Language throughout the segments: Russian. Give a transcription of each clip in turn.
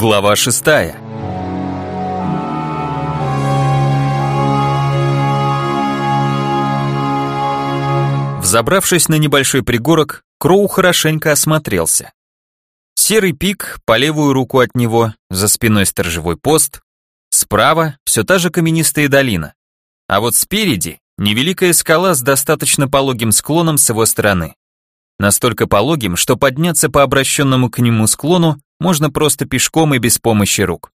Глава шестая. Взобравшись на небольшой пригорок, Кроу хорошенько осмотрелся. Серый пик, по левую руку от него, за спиной сторожевой пост, справа все та же каменистая долина. А вот спереди невеликая скала с достаточно пологим склоном с его стороны. Настолько пологим, что подняться по обращенному к нему склону можно просто пешком и без помощи рук.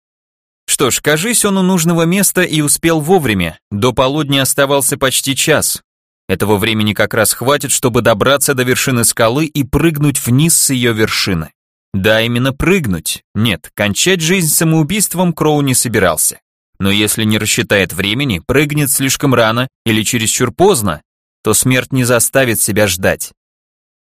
Что ж, кажись, он у нужного места и успел вовремя. До полудня оставался почти час. Этого времени как раз хватит, чтобы добраться до вершины скалы и прыгнуть вниз с ее вершины. Да, именно прыгнуть. Нет, кончать жизнь самоубийством Кроу не собирался. Но если не рассчитает времени, прыгнет слишком рано или чересчур поздно, то смерть не заставит себя ждать.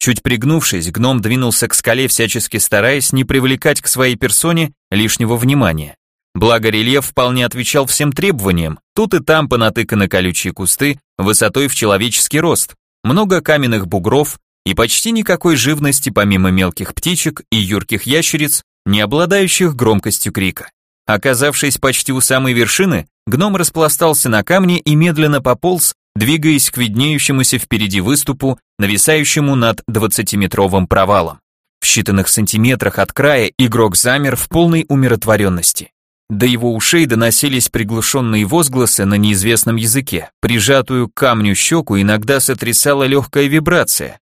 Чуть пригнувшись, гном двинулся к скале, всячески стараясь не привлекать к своей персоне лишнего внимания. Благо рельеф вполне отвечал всем требованиям, тут и там понатыканы колючие кусты высотой в человеческий рост, много каменных бугров и почти никакой живности помимо мелких птичек и юрких ящериц, не обладающих громкостью крика. Оказавшись почти у самой вершины, гном распластался на камне и медленно пополз, двигаясь к виднеющемуся впереди выступу, нависающему над 20-метровым провалом. В считанных сантиметрах от края игрок замер в полной умиротворенности. До его ушей доносились приглушенные возгласы на неизвестном языке, прижатую к камню щеку иногда сотрясала легкая вибрация.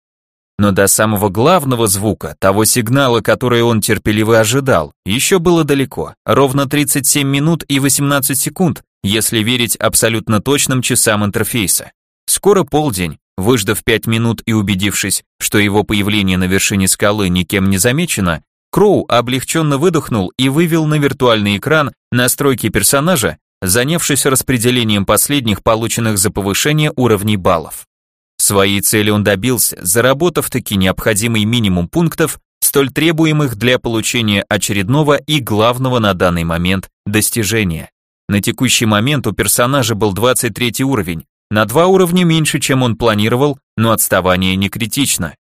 Но до самого главного звука, того сигнала, который он терпеливо ожидал, еще было далеко, ровно 37 минут и 18 секунд, если верить абсолютно точным часам интерфейса. Скоро полдень, выждав 5 минут и убедившись, что его появление на вершине скалы никем не замечено, Кроу облегченно выдохнул и вывел на виртуальный экран настройки персонажа, занявшись распределением последних полученных за повышение уровней баллов. Своей цели он добился, заработав таки необходимый минимум пунктов, столь требуемых для получения очередного и главного на данный момент достижения. На текущий момент у персонажа был 23 уровень, на два уровня меньше, чем он планировал, но отставание не критично.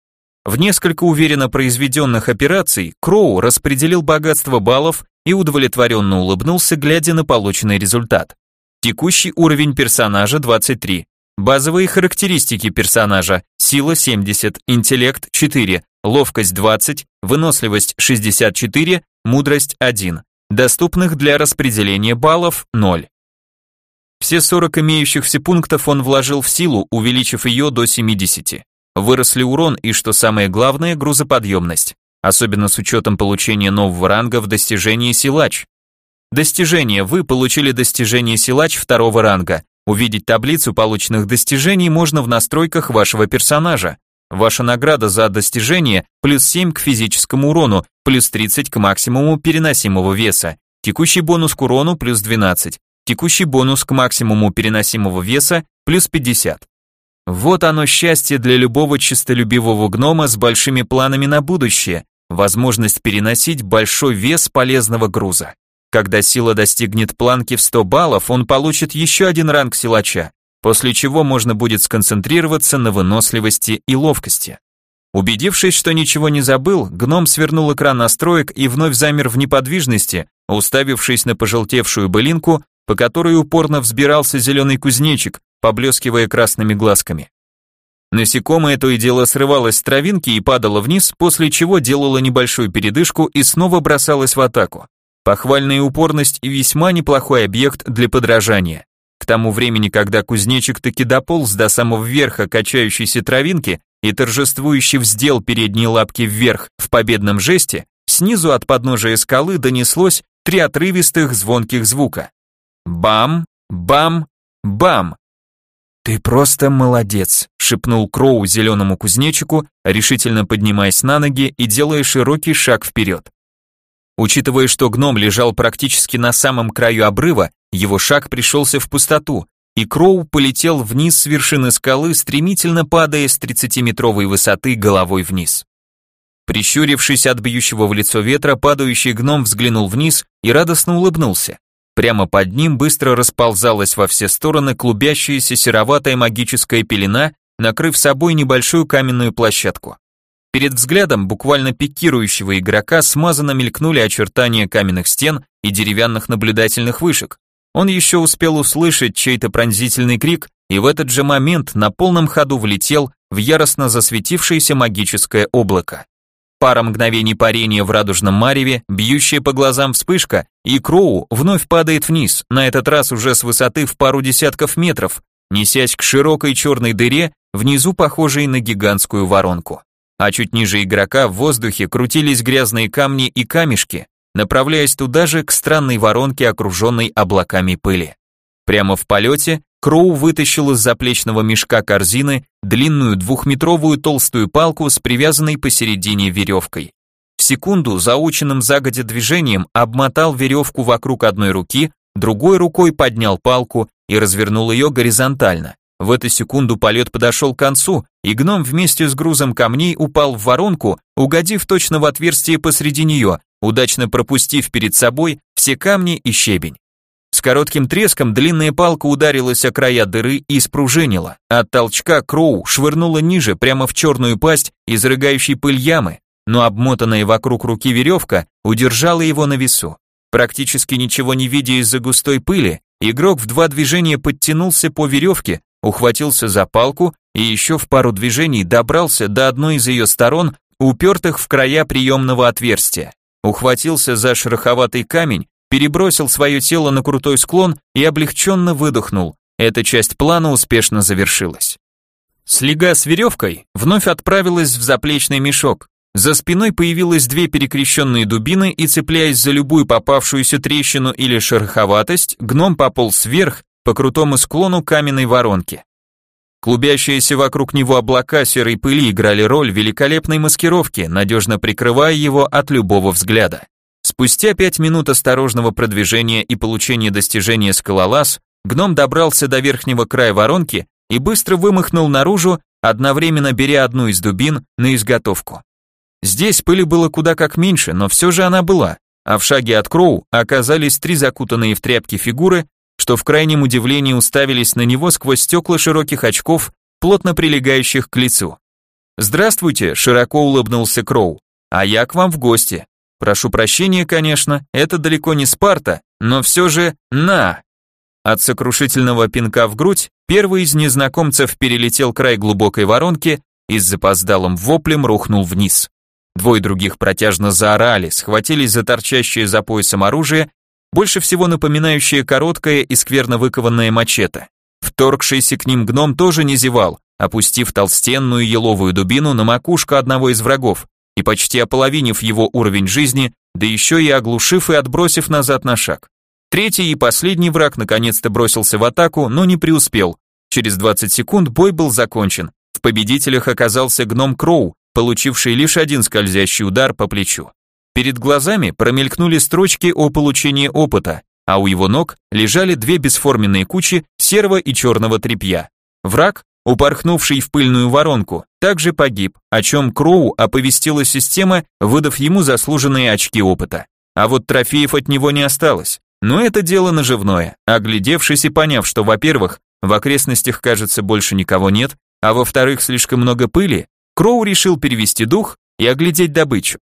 В несколько уверенно произведенных операций Кроу распределил богатство баллов и удовлетворенно улыбнулся, глядя на полученный результат. Текущий уровень персонажа 23. Базовые характеристики персонажа: сила 70, интеллект 4, ловкость 20, выносливость 64, мудрость 1. Доступных для распределения баллов 0. Все 40 имеющихся пунктов он вложил в силу, увеличив ее до 70. Выросли урон и, что самое главное, грузоподъемность, особенно с учетом получения нового ранга в достижении силач. Достижение. Вы получили достижение силач второго ранга. Увидеть таблицу полученных достижений можно в настройках вашего персонажа. Ваша награда за достижение плюс 7 к физическому урону, плюс 30 к максимуму переносимого веса. Текущий бонус к урону плюс 12. Текущий бонус к максимуму переносимого веса плюс 50. Вот оно счастье для любого честолюбивого гнома с большими планами на будущее, возможность переносить большой вес полезного груза. Когда сила достигнет планки в 100 баллов, он получит еще один ранг силача, после чего можно будет сконцентрироваться на выносливости и ловкости. Убедившись, что ничего не забыл, гном свернул экран настроек и вновь замер в неподвижности, уставившись на пожелтевшую былинку, по которой упорно взбирался зеленый кузнечик, поблескивая красными глазками. Насекомое то и дело срывалось с травинки и падало вниз, после чего делало небольшую передышку и снова бросалось в атаку. Похвальная упорность и весьма неплохой объект для подражания. К тому времени, когда кузнечик таки дополз до самого верха качающейся травинки и торжествующе вздел передние лапки вверх в победном жесте, снизу от подножия скалы донеслось три отрывистых звонких звука. Бам, бам, бам. «Ты просто молодец», — шепнул Кроу зеленому кузнечику, решительно поднимаясь на ноги и делая широкий шаг вперед. Учитывая, что гном лежал практически на самом краю обрыва, его шаг пришелся в пустоту, и Кроу полетел вниз с вершины скалы, стремительно падая с 30-метровой высоты головой вниз. Прищурившись от бьющего в лицо ветра, падающий гном взглянул вниз и радостно улыбнулся. Прямо под ним быстро расползалась во все стороны клубящаяся сероватая магическая пелена, накрыв собой небольшую каменную площадку. Перед взглядом буквально пикирующего игрока смазанно мелькнули очертания каменных стен и деревянных наблюдательных вышек. Он еще успел услышать чей-то пронзительный крик и в этот же момент на полном ходу влетел в яростно засветившееся магическое облако. Пара мгновений парения в радужном мареве, бьющая по глазам вспышка, и Кроу вновь падает вниз, на этот раз уже с высоты в пару десятков метров, несясь к широкой черной дыре, внизу похожей на гигантскую воронку а чуть ниже игрока в воздухе крутились грязные камни и камешки, направляясь туда же к странной воронке, окруженной облаками пыли. Прямо в полете Кроу вытащил из заплечного мешка корзины длинную двухметровую толстую палку с привязанной посередине веревкой. В секунду заученным загодя движением обмотал веревку вокруг одной руки, другой рукой поднял палку и развернул ее горизонтально. В эту секунду полет подошел к концу, и гном вместе с грузом камней упал в воронку, угодив точно в отверстие посреди нее, удачно пропустив перед собой все камни и щебень. С коротким треском длинная палка ударилась о края дыры и спружинила. От толчка Кроу швырнула ниже, прямо в черную пасть, изрыгающей пыль ямы, но обмотанная вокруг руки веревка удержала его на весу. Практически ничего не видя из-за густой пыли, игрок в два движения подтянулся по веревке, ухватился за палку и еще в пару движений добрался до одной из ее сторон, упертых в края приемного отверстия. Ухватился за шероховатый камень, перебросил свое тело на крутой склон и облегченно выдохнул. Эта часть плана успешно завершилась. Слега с веревкой вновь отправилась в заплечный мешок. За спиной появилось две перекрещенные дубины, и цепляясь за любую попавшуюся трещину или шероховатость, гном пополз вверх по крутому склону каменной воронки. Клубящиеся вокруг него облака серой пыли играли роль великолепной маскировки, надежно прикрывая его от любого взгляда. Спустя пять минут осторожного продвижения и получения достижения скалолаз, гном добрался до верхнего края воронки и быстро вымахнул наружу, одновременно беря одну из дубин на изготовку. Здесь пыли было куда как меньше, но все же она была, а в шаге от Кроу оказались три закутанные в тряпки фигуры, что в крайнем удивлении уставились на него сквозь стекла широких очков, плотно прилегающих к лицу. «Здравствуйте», — широко улыбнулся Кроу, «а я к вам в гости. Прошу прощения, конечно, это далеко не Спарта, но все же на!» От сокрушительного пинка в грудь первый из незнакомцев перелетел край глубокой воронки и с запоздалым воплем рухнул вниз. Двое других протяжно заорали, схватились за торчащее за поясом оружие больше всего напоминающее короткое и скверно выкованное мачете. Вторгшийся к ним гном тоже не зевал, опустив толстенную еловую дубину на макушку одного из врагов и почти ополовинив его уровень жизни, да еще и оглушив и отбросив назад на шаг. Третий и последний враг наконец-то бросился в атаку, но не преуспел. Через 20 секунд бой был закончен. В победителях оказался гном Кроу, получивший лишь один скользящий удар по плечу. Перед глазами промелькнули строчки о получении опыта, а у его ног лежали две бесформенные кучи серого и черного тряпья. Враг, упорхнувший в пыльную воронку, также погиб, о чем Кроу оповестила система, выдав ему заслуженные очки опыта. А вот трофеев от него не осталось. Но это дело наживное. Оглядевшись и поняв, что, во-первых, в окрестностях, кажется, больше никого нет, а во-вторых, слишком много пыли, Кроу решил перевести дух и оглядеть добычу.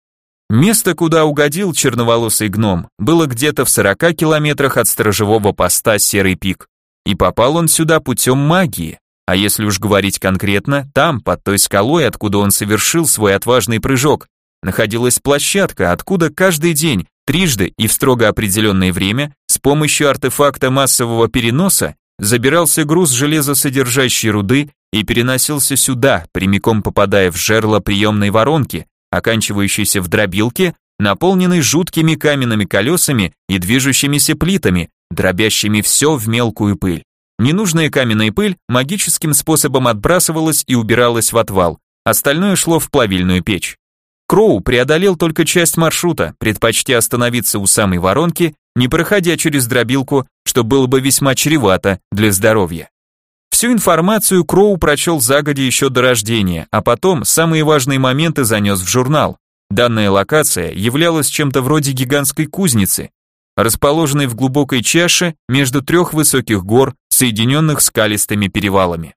Место, куда угодил черноволосый гном, было где-то в 40 километрах от сторожевого поста Серый пик. И попал он сюда путем магии. А если уж говорить конкретно, там, под той скалой, откуда он совершил свой отважный прыжок, находилась площадка, откуда каждый день, трижды и в строго определенное время, с помощью артефакта массового переноса, забирался груз железосодержащей руды и переносился сюда, прямиком попадая в жерло приемной воронки, оканчивающийся в дробилке, наполненный жуткими каменными колесами и движущимися плитами, дробящими все в мелкую пыль. Ненужная каменная пыль магическим способом отбрасывалась и убиралась в отвал, остальное шло в плавильную печь. Кроу преодолел только часть маршрута, предпочтя остановиться у самой воронки, не проходя через дробилку, что было бы весьма чревато для здоровья. Всю информацию Кроу прочел загодя еще до рождения, а потом самые важные моменты занес в журнал. Данная локация являлась чем-то вроде гигантской кузницы, расположенной в глубокой чаше между трех высоких гор, соединенных скалистыми перевалами.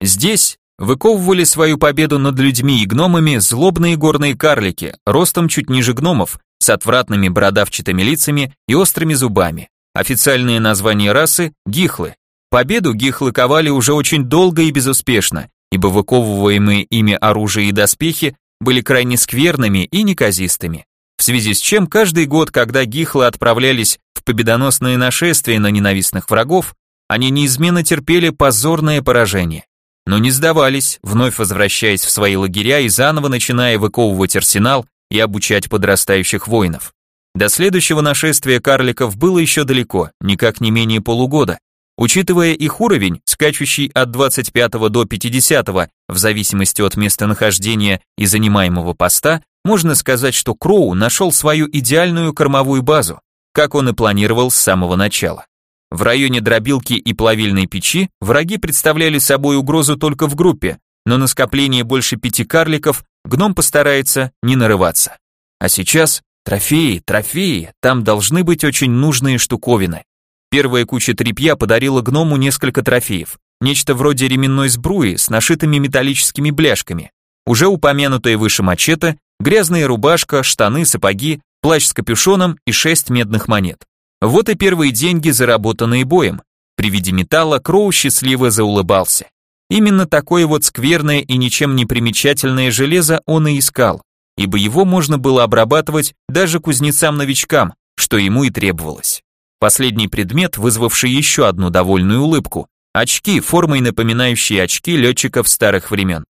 Здесь выковывали свою победу над людьми и гномами злобные горные карлики, ростом чуть ниже гномов, с отвратными бородавчатыми лицами и острыми зубами. Официальное название расы – гихлы. Победу гихлы ковали уже очень долго и безуспешно, ибо выковываемые ими оружие и доспехи были крайне скверными и неказистыми. В связи с чем каждый год, когда гихлы отправлялись в победоносные нашествия на ненавистных врагов, они неизменно терпели позорное поражение. Но не сдавались, вновь возвращаясь в свои лагеря и заново начиная выковывать арсенал и обучать подрастающих воинов. До следующего нашествия карликов было еще далеко, никак не менее полугода. Учитывая их уровень, скачущий от 25 до 50 в зависимости от местонахождения и занимаемого поста, можно сказать, что Кроу нашел свою идеальную кормовую базу, как он и планировал с самого начала. В районе дробилки и плавильной печи враги представляли собой угрозу только в группе, но на скопление больше пяти карликов гном постарается не нарываться. А сейчас трофеи, трофеи, там должны быть очень нужные штуковины. Первая куча тряпья подарила гному несколько трофеев. Нечто вроде ременной сбруи с нашитыми металлическими бляшками. Уже упомянутая выше мачете, грязная рубашка, штаны, сапоги, плащ с капюшоном и шесть медных монет. Вот и первые деньги, заработанные боем. При виде металла Кроу счастливо заулыбался. Именно такое вот скверное и ничем не примечательное железо он и искал, ибо его можно было обрабатывать даже кузнецам-новичкам, что ему и требовалось. Последний предмет, вызвавший еще одну довольную улыбку, очки, формой напоминающие очки летчиков старых времен.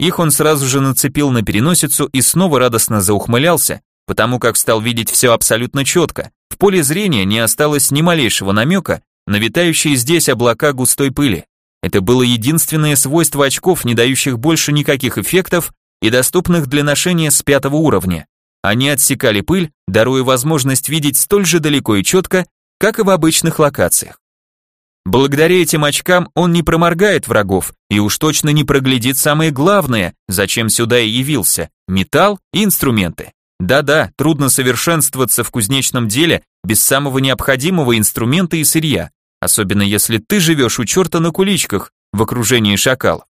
Их он сразу же нацепил на переносицу и снова радостно заухмылялся, потому как стал видеть все абсолютно четко, в поле зрения не осталось ни малейшего намека на витающие здесь облака густой пыли. Это было единственное свойство очков, не дающих больше никаких эффектов и доступных для ношения с пятого уровня. Они отсекали пыль, даруя возможность видеть столь же далеко и четко, как и в обычных локациях. Благодаря этим очкам он не проморгает врагов и уж точно не проглядит самое главное, зачем сюда и явился – металл и инструменты. Да-да, трудно совершенствоваться в кузнечном деле без самого необходимого инструмента и сырья, особенно если ты живешь у черта на куличках в окружении шакалов.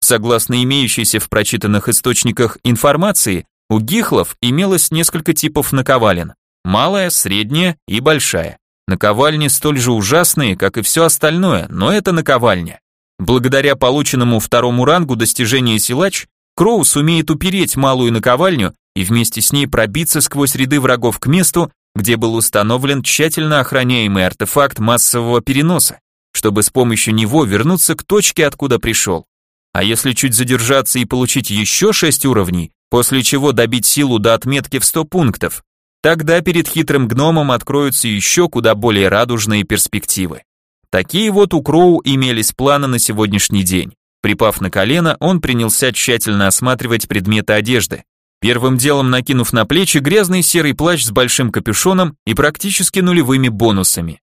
Согласно имеющейся в прочитанных источниках информации, у гихлов имелось несколько типов наковален – малая, средняя и большая. Наковальни столь же ужасные, как и все остальное, но это наковальня. Благодаря полученному второму рангу достижения силач, Кроу сумеет упереть малую наковальню и вместе с ней пробиться сквозь ряды врагов к месту, где был установлен тщательно охраняемый артефакт массового переноса, чтобы с помощью него вернуться к точке, откуда пришел. А если чуть задержаться и получить еще 6 уровней, после чего добить силу до отметки в 100 пунктов, тогда перед хитрым гномом откроются еще куда более радужные перспективы. Такие вот у Кроу имелись планы на сегодняшний день. Припав на колено, он принялся тщательно осматривать предметы одежды, Первым делом накинув на плечи грязный серый плащ с большим капюшоном и практически нулевыми бонусами.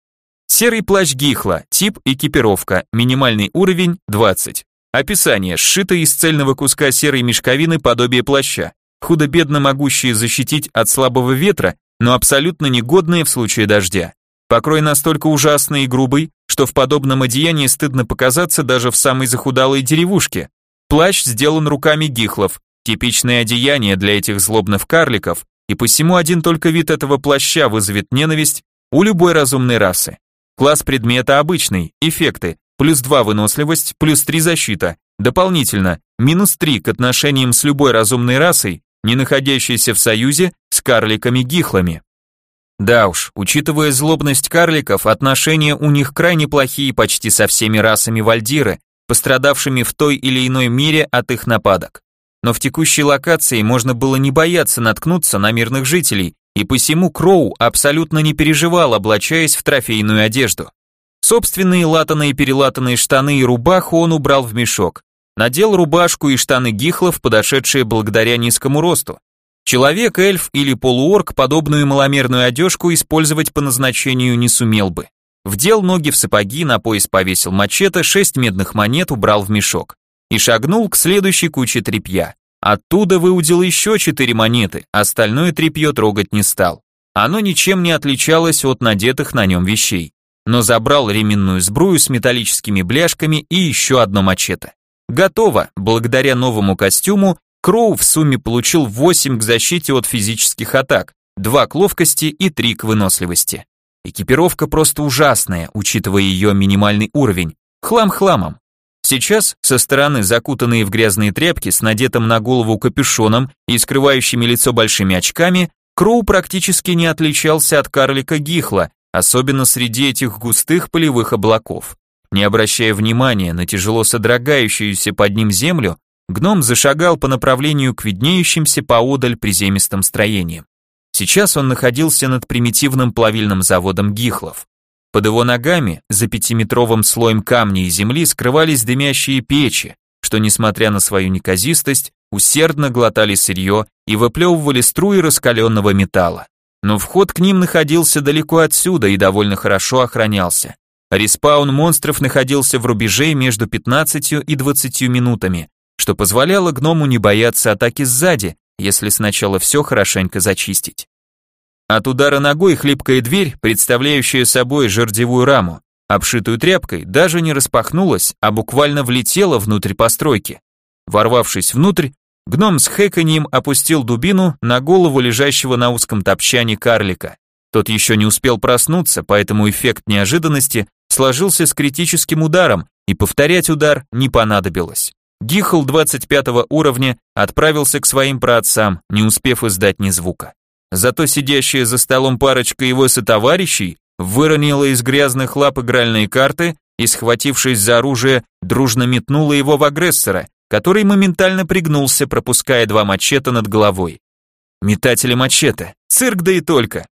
Серый плащ Гихла, тип экипировка, минимальный уровень 20. Описание, сшито из цельного куска серой мешковины подобие плаща, худо-бедно могущие защитить от слабого ветра, но абсолютно негодные в случае дождя. Покрой настолько ужасный и грубый, что в подобном одеянии стыдно показаться даже в самой захудалой деревушке. Плащ сделан руками гихлов, Типичное одеяние для этих злобных карликов, и посему один только вид этого плаща вызовет ненависть у любой разумной расы. Класс предмета обычный, эффекты, плюс 2 выносливость, плюс 3 защита, дополнительно, минус 3 к отношениям с любой разумной расой, не находящейся в союзе с карликами-гихлами. Да уж, учитывая злобность карликов, отношения у них крайне плохие почти со всеми расами Вальдиры, пострадавшими в той или иной мере от их нападок но в текущей локации можно было не бояться наткнуться на мирных жителей, и посему Кроу абсолютно не переживал, облачаясь в трофейную одежду. Собственные латаные-перелатанные штаны и рубаху он убрал в мешок. Надел рубашку и штаны гихлов, подошедшие благодаря низкому росту. Человек, эльф или полуорк подобную маломерную одежку использовать по назначению не сумел бы. Вдел ноги в сапоги, на пояс повесил мачете, шесть медных монет убрал в мешок и шагнул к следующей куче тряпья. Оттуда выудил еще четыре монеты, остальное тряпье трогать не стал. Оно ничем не отличалось от надетых на нем вещей. Но забрал ременную сбрую с металлическими бляшками и еще одно мачете. Готово, благодаря новому костюму Кроу в сумме получил 8 к защите от физических атак, 2 к ловкости и 3 к выносливости. Экипировка просто ужасная, учитывая ее минимальный уровень. Хлам хламом. Сейчас, со стороны закутанные в грязные тряпки с надетым на голову капюшоном и скрывающими лицо большими очками, Кроу практически не отличался от карлика Гихла, особенно среди этих густых полевых облаков. Не обращая внимания на тяжело содрогающуюся под ним землю, гном зашагал по направлению к виднеющимся поодаль приземистым строениям. Сейчас он находился над примитивным плавильным заводом Гихлов. Под его ногами, за пятиметровым слоем камня и земли, скрывались дымящие печи, что, несмотря на свою неказистость, усердно глотали сырье и выплевывали струи раскаленного металла. Но вход к ним находился далеко отсюда и довольно хорошо охранялся. Респаун монстров находился в рубеже между 15 и 20 минутами, что позволяло гному не бояться атаки сзади, если сначала все хорошенько зачистить. От удара ногой хлипкая дверь, представляющая собой жердевую раму, обшитую тряпкой, даже не распахнулась, а буквально влетела внутрь постройки. Ворвавшись внутрь, гном с хэканьем опустил дубину на голову лежащего на узком топчане карлика. Тот еще не успел проснуться, поэтому эффект неожиданности сложился с критическим ударом, и повторять удар не понадобилось. Гихл 25 уровня отправился к своим праотцам, не успев издать ни звука. Зато сидящая за столом парочка его сотоварищей выронила из грязных лап игральные карты и, схватившись за оружие, дружно метнула его в агрессора, который моментально пригнулся, пропуская два мачете над головой. Метатели мачете, цирк да и только.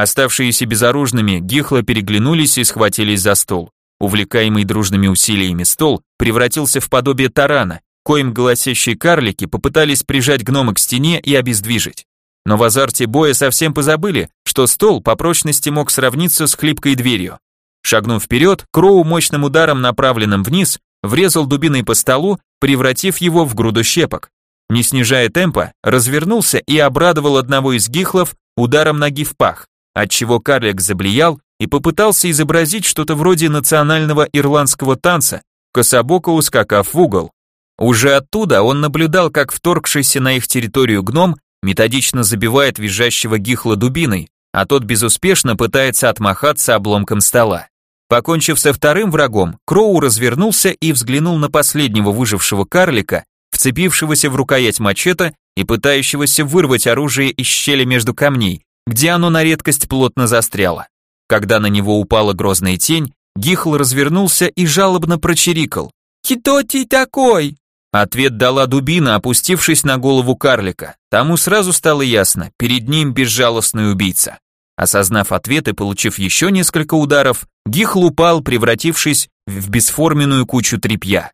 Оставшиеся безоружными, гихло переглянулись и схватились за стол. Увлекаемый дружными усилиями стол превратился в подобие тарана, коим голосящие карлики попытались прижать гнома к стене и обездвижить. Но в азарте боя совсем позабыли, что стол по прочности мог сравниться с хлипкой дверью. Шагнув вперед, Кроу мощным ударом, направленным вниз, врезал дубиной по столу, превратив его в груду щепок. Не снижая темпа, развернулся и обрадовал одного из гихлов ударом ноги в пах, отчего карлик заблиял и попытался изобразить что-то вроде национального ирландского танца, кособоко ускакав в угол. Уже оттуда он наблюдал, как вторгшийся на их территорию гном методично забивает визжащего гихла дубиной, а тот безуспешно пытается отмахаться обломком стола. Покончив со вторым врагом, Кроу развернулся и взглянул на последнего выжившего карлика, вцепившегося в рукоять мачете и пытающегося вырвать оружие из щели между камней, где оно на редкость плотно застряло. Когда на него упала грозная тень, Гихл развернулся и жалобно прочирикал. «Кто ты такой?» Ответ дала дубина, опустившись на голову карлика. Тому сразу стало ясно, перед ним безжалостный убийца. Осознав ответ и получив еще несколько ударов, Гихл упал, превратившись в бесформенную кучу тряпья.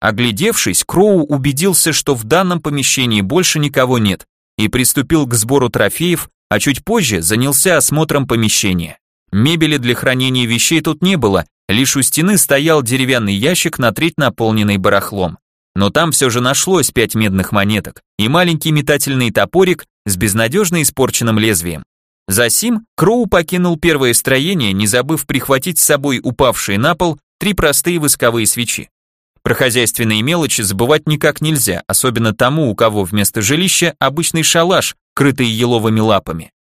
Оглядевшись, Кроу убедился, что в данном помещении больше никого нет, и приступил к сбору трофеев, а чуть позже занялся осмотром помещения. Мебели для хранения вещей тут не было, лишь у стены стоял деревянный ящик на треть наполненный барахлом. Но там все же нашлось пять медных монеток и маленький метательный топорик с безнадежно испорченным лезвием. Засим Кроу покинул первое строение, не забыв прихватить с собой упавшие на пол три простые восковые свечи. Про хозяйственные мелочи забывать никак нельзя, особенно тому, у кого вместо жилища обычный шалаш, крытый еловыми лапами.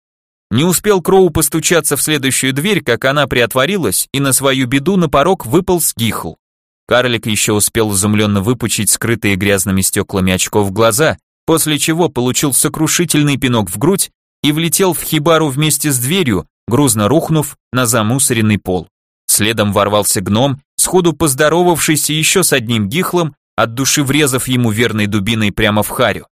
Не успел Кроу постучаться в следующую дверь, как она приотворилась, и на свою беду на порог выпал Гихл. Карлик еще успел изумленно выпучить скрытые грязными стеклами очков глаза, после чего получил сокрушительный пинок в грудь и влетел в хибару вместе с дверью, грузно рухнув на замусоренный пол. Следом ворвался гном, сходу поздоровавшийся еще с одним гихлом, от души врезав ему верной дубиной прямо в харю.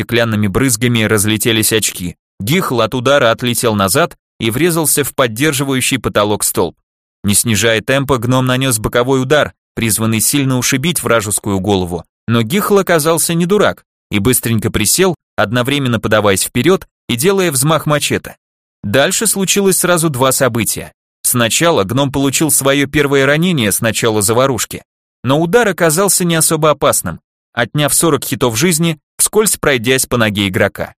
Стеклянными брызгами разлетелись очки. Гихл от удара отлетел назад и врезался в поддерживающий потолок столб. Не снижая темпа, гном нанес боковой удар, призванный сильно ушибить вражескую голову, но Гихл оказался не дурак и быстренько присел, одновременно подаваясь вперед и делая взмах мачете. Дальше случилось сразу два события. Сначала гном получил свое первое ранение с начала заварушки, но удар оказался не особо опасным, отняв 40 хитов жизни, вскользь пройдясь по ноге игрока.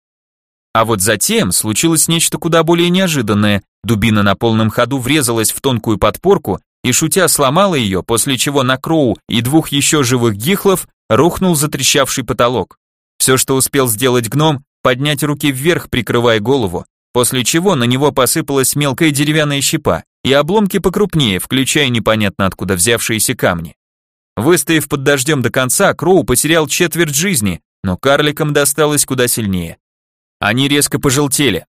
А вот затем случилось нечто куда более неожиданное. Дубина на полном ходу врезалась в тонкую подпорку и шутя сломала ее, после чего на Кроу и двух еще живых гихлов рухнул затрещавший потолок. Все, что успел сделать гном, поднять руки вверх, прикрывая голову, после чего на него посыпалась мелкая деревянная щепа и обломки покрупнее, включая непонятно откуда взявшиеся камни. Выстояв под дождем до конца, Кроу потерял четверть жизни, но карликам досталось куда сильнее. Они резко пожелтели.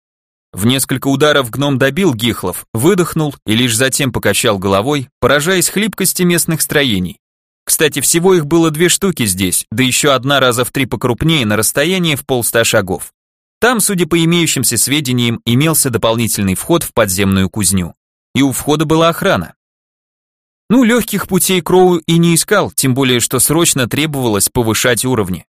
В несколько ударов гном добил гихлов, выдохнул и лишь затем покачал головой, поражаясь хлипкости местных строений. Кстати, всего их было две штуки здесь, да еще одна раза в три покрупнее на расстоянии в полста шагов. Там, судя по имеющимся сведениям, имелся дополнительный вход в подземную кузню. И у входа была охрана. Ну, легких путей Кроу и не искал, тем более, что срочно требовалось повышать уровни.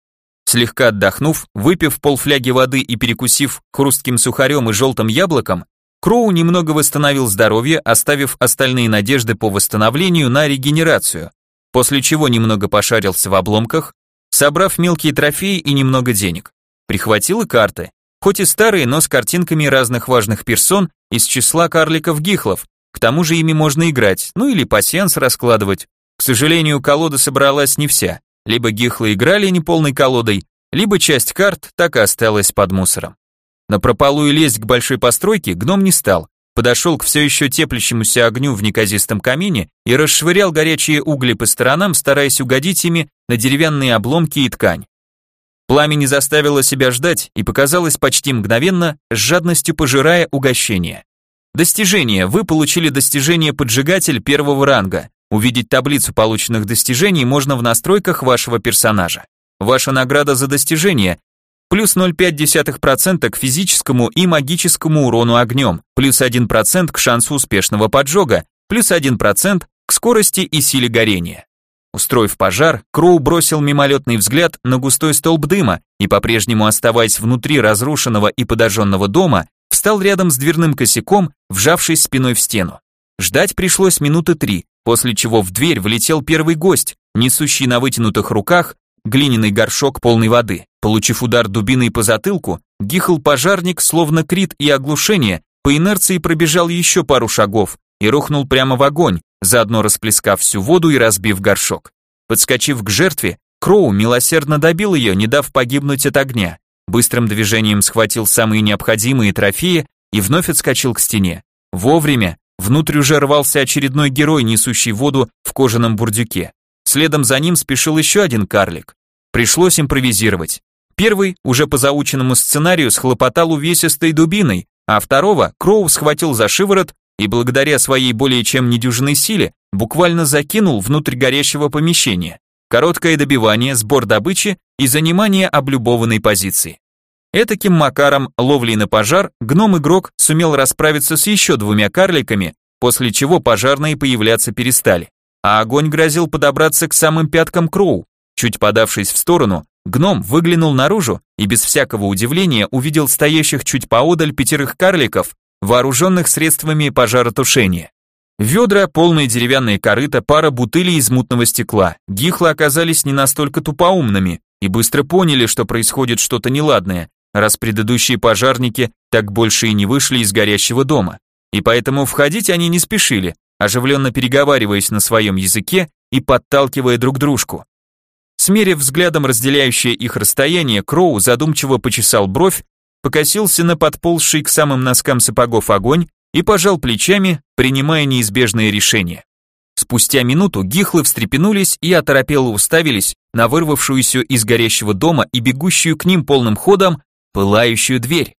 Слегка отдохнув, выпив полфляги воды и перекусив хрустким сухарем и желтым яблоком, Кроу немного восстановил здоровье, оставив остальные надежды по восстановлению на регенерацию, после чего немного пошарился в обломках, собрав мелкие трофеи и немного денег. Прихватил и карты, хоть и старые, но с картинками разных важных персон из числа карликов-гихлов, тому же ими можно играть, ну или пасьянс раскладывать. К сожалению, колода собралась не вся. Либо гихлы играли неполной колодой, либо часть карт так и осталась под мусором. На прополую лезть к большой постройке гном не стал, подошел к все еще теплящемуся огню в неказистом камине и расшвырял горячие угли по сторонам, стараясь угодить ими на деревянные обломки и ткань. Пламя не заставило себя ждать и показалось почти мгновенно, с жадностью пожирая угощение. Достижение. Вы получили достижение поджигатель первого ранга. Увидеть таблицу полученных достижений можно в настройках вашего персонажа. Ваша награда за достижение плюс 0,5% к физическому и магическому урону огнем, плюс 1% к шансу успешного поджога, плюс 1% к скорости и силе горения. Устроив пожар, Кроу бросил мимолетный взгляд на густой столб дыма и, по-прежнему оставаясь внутри разрушенного и подожженного дома, встал рядом с дверным косяком, вжавшись спиной в стену. Ждать пришлось минуты три, после чего в дверь влетел первый гость, несущий на вытянутых руках глиняный горшок полной воды. Получив удар дубиной по затылку, гихл-пожарник, словно крит и оглушение, по инерции пробежал еще пару шагов и рухнул прямо в огонь, заодно расплескав всю воду и разбив горшок. Подскочив к жертве, Кроу милосердно добил ее, не дав погибнуть от огня быстрым движением схватил самые необходимые трофеи и вновь отскочил к стене. Вовремя внутрь уже рвался очередной герой, несущий воду в кожаном бурдюке. Следом за ним спешил еще один карлик. Пришлось импровизировать. Первый, уже по заученному сценарию, схлопотал увесистой дубиной, а второго Кроу схватил за шиворот и благодаря своей более чем недюжинной силе буквально закинул внутрь горящего помещения. Короткое добивание, сбор добычи и занимание облюбованной позиции. Этаким макаром ловли на пожар гном-игрок сумел расправиться с еще двумя карликами, после чего пожарные появляться перестали, а огонь грозил подобраться к самым пяткам Кроу. Чуть подавшись в сторону, гном выглянул наружу и без всякого удивления увидел стоящих чуть поодаль пятерых карликов, вооруженных средствами пожаротушения. Ведра, полные деревянные корыта, пара бутылей из мутного стекла. Гихлы оказались не настолько тупоумными и быстро поняли, что происходит что-то неладное, раз предыдущие пожарники так больше и не вышли из горящего дома. И поэтому входить они не спешили, оживленно переговариваясь на своем языке и подталкивая друг дружку. Смерив взглядом разделяющее их расстояние, Кроу задумчиво почесал бровь, покосился на подползший к самым носкам сапогов огонь и пожал плечами, принимая неизбежные решения. Спустя минуту гихлы встрепенулись и оторопело уставились на вырвавшуюся из горящего дома и бегущую к ним полным ходом пылающую дверь.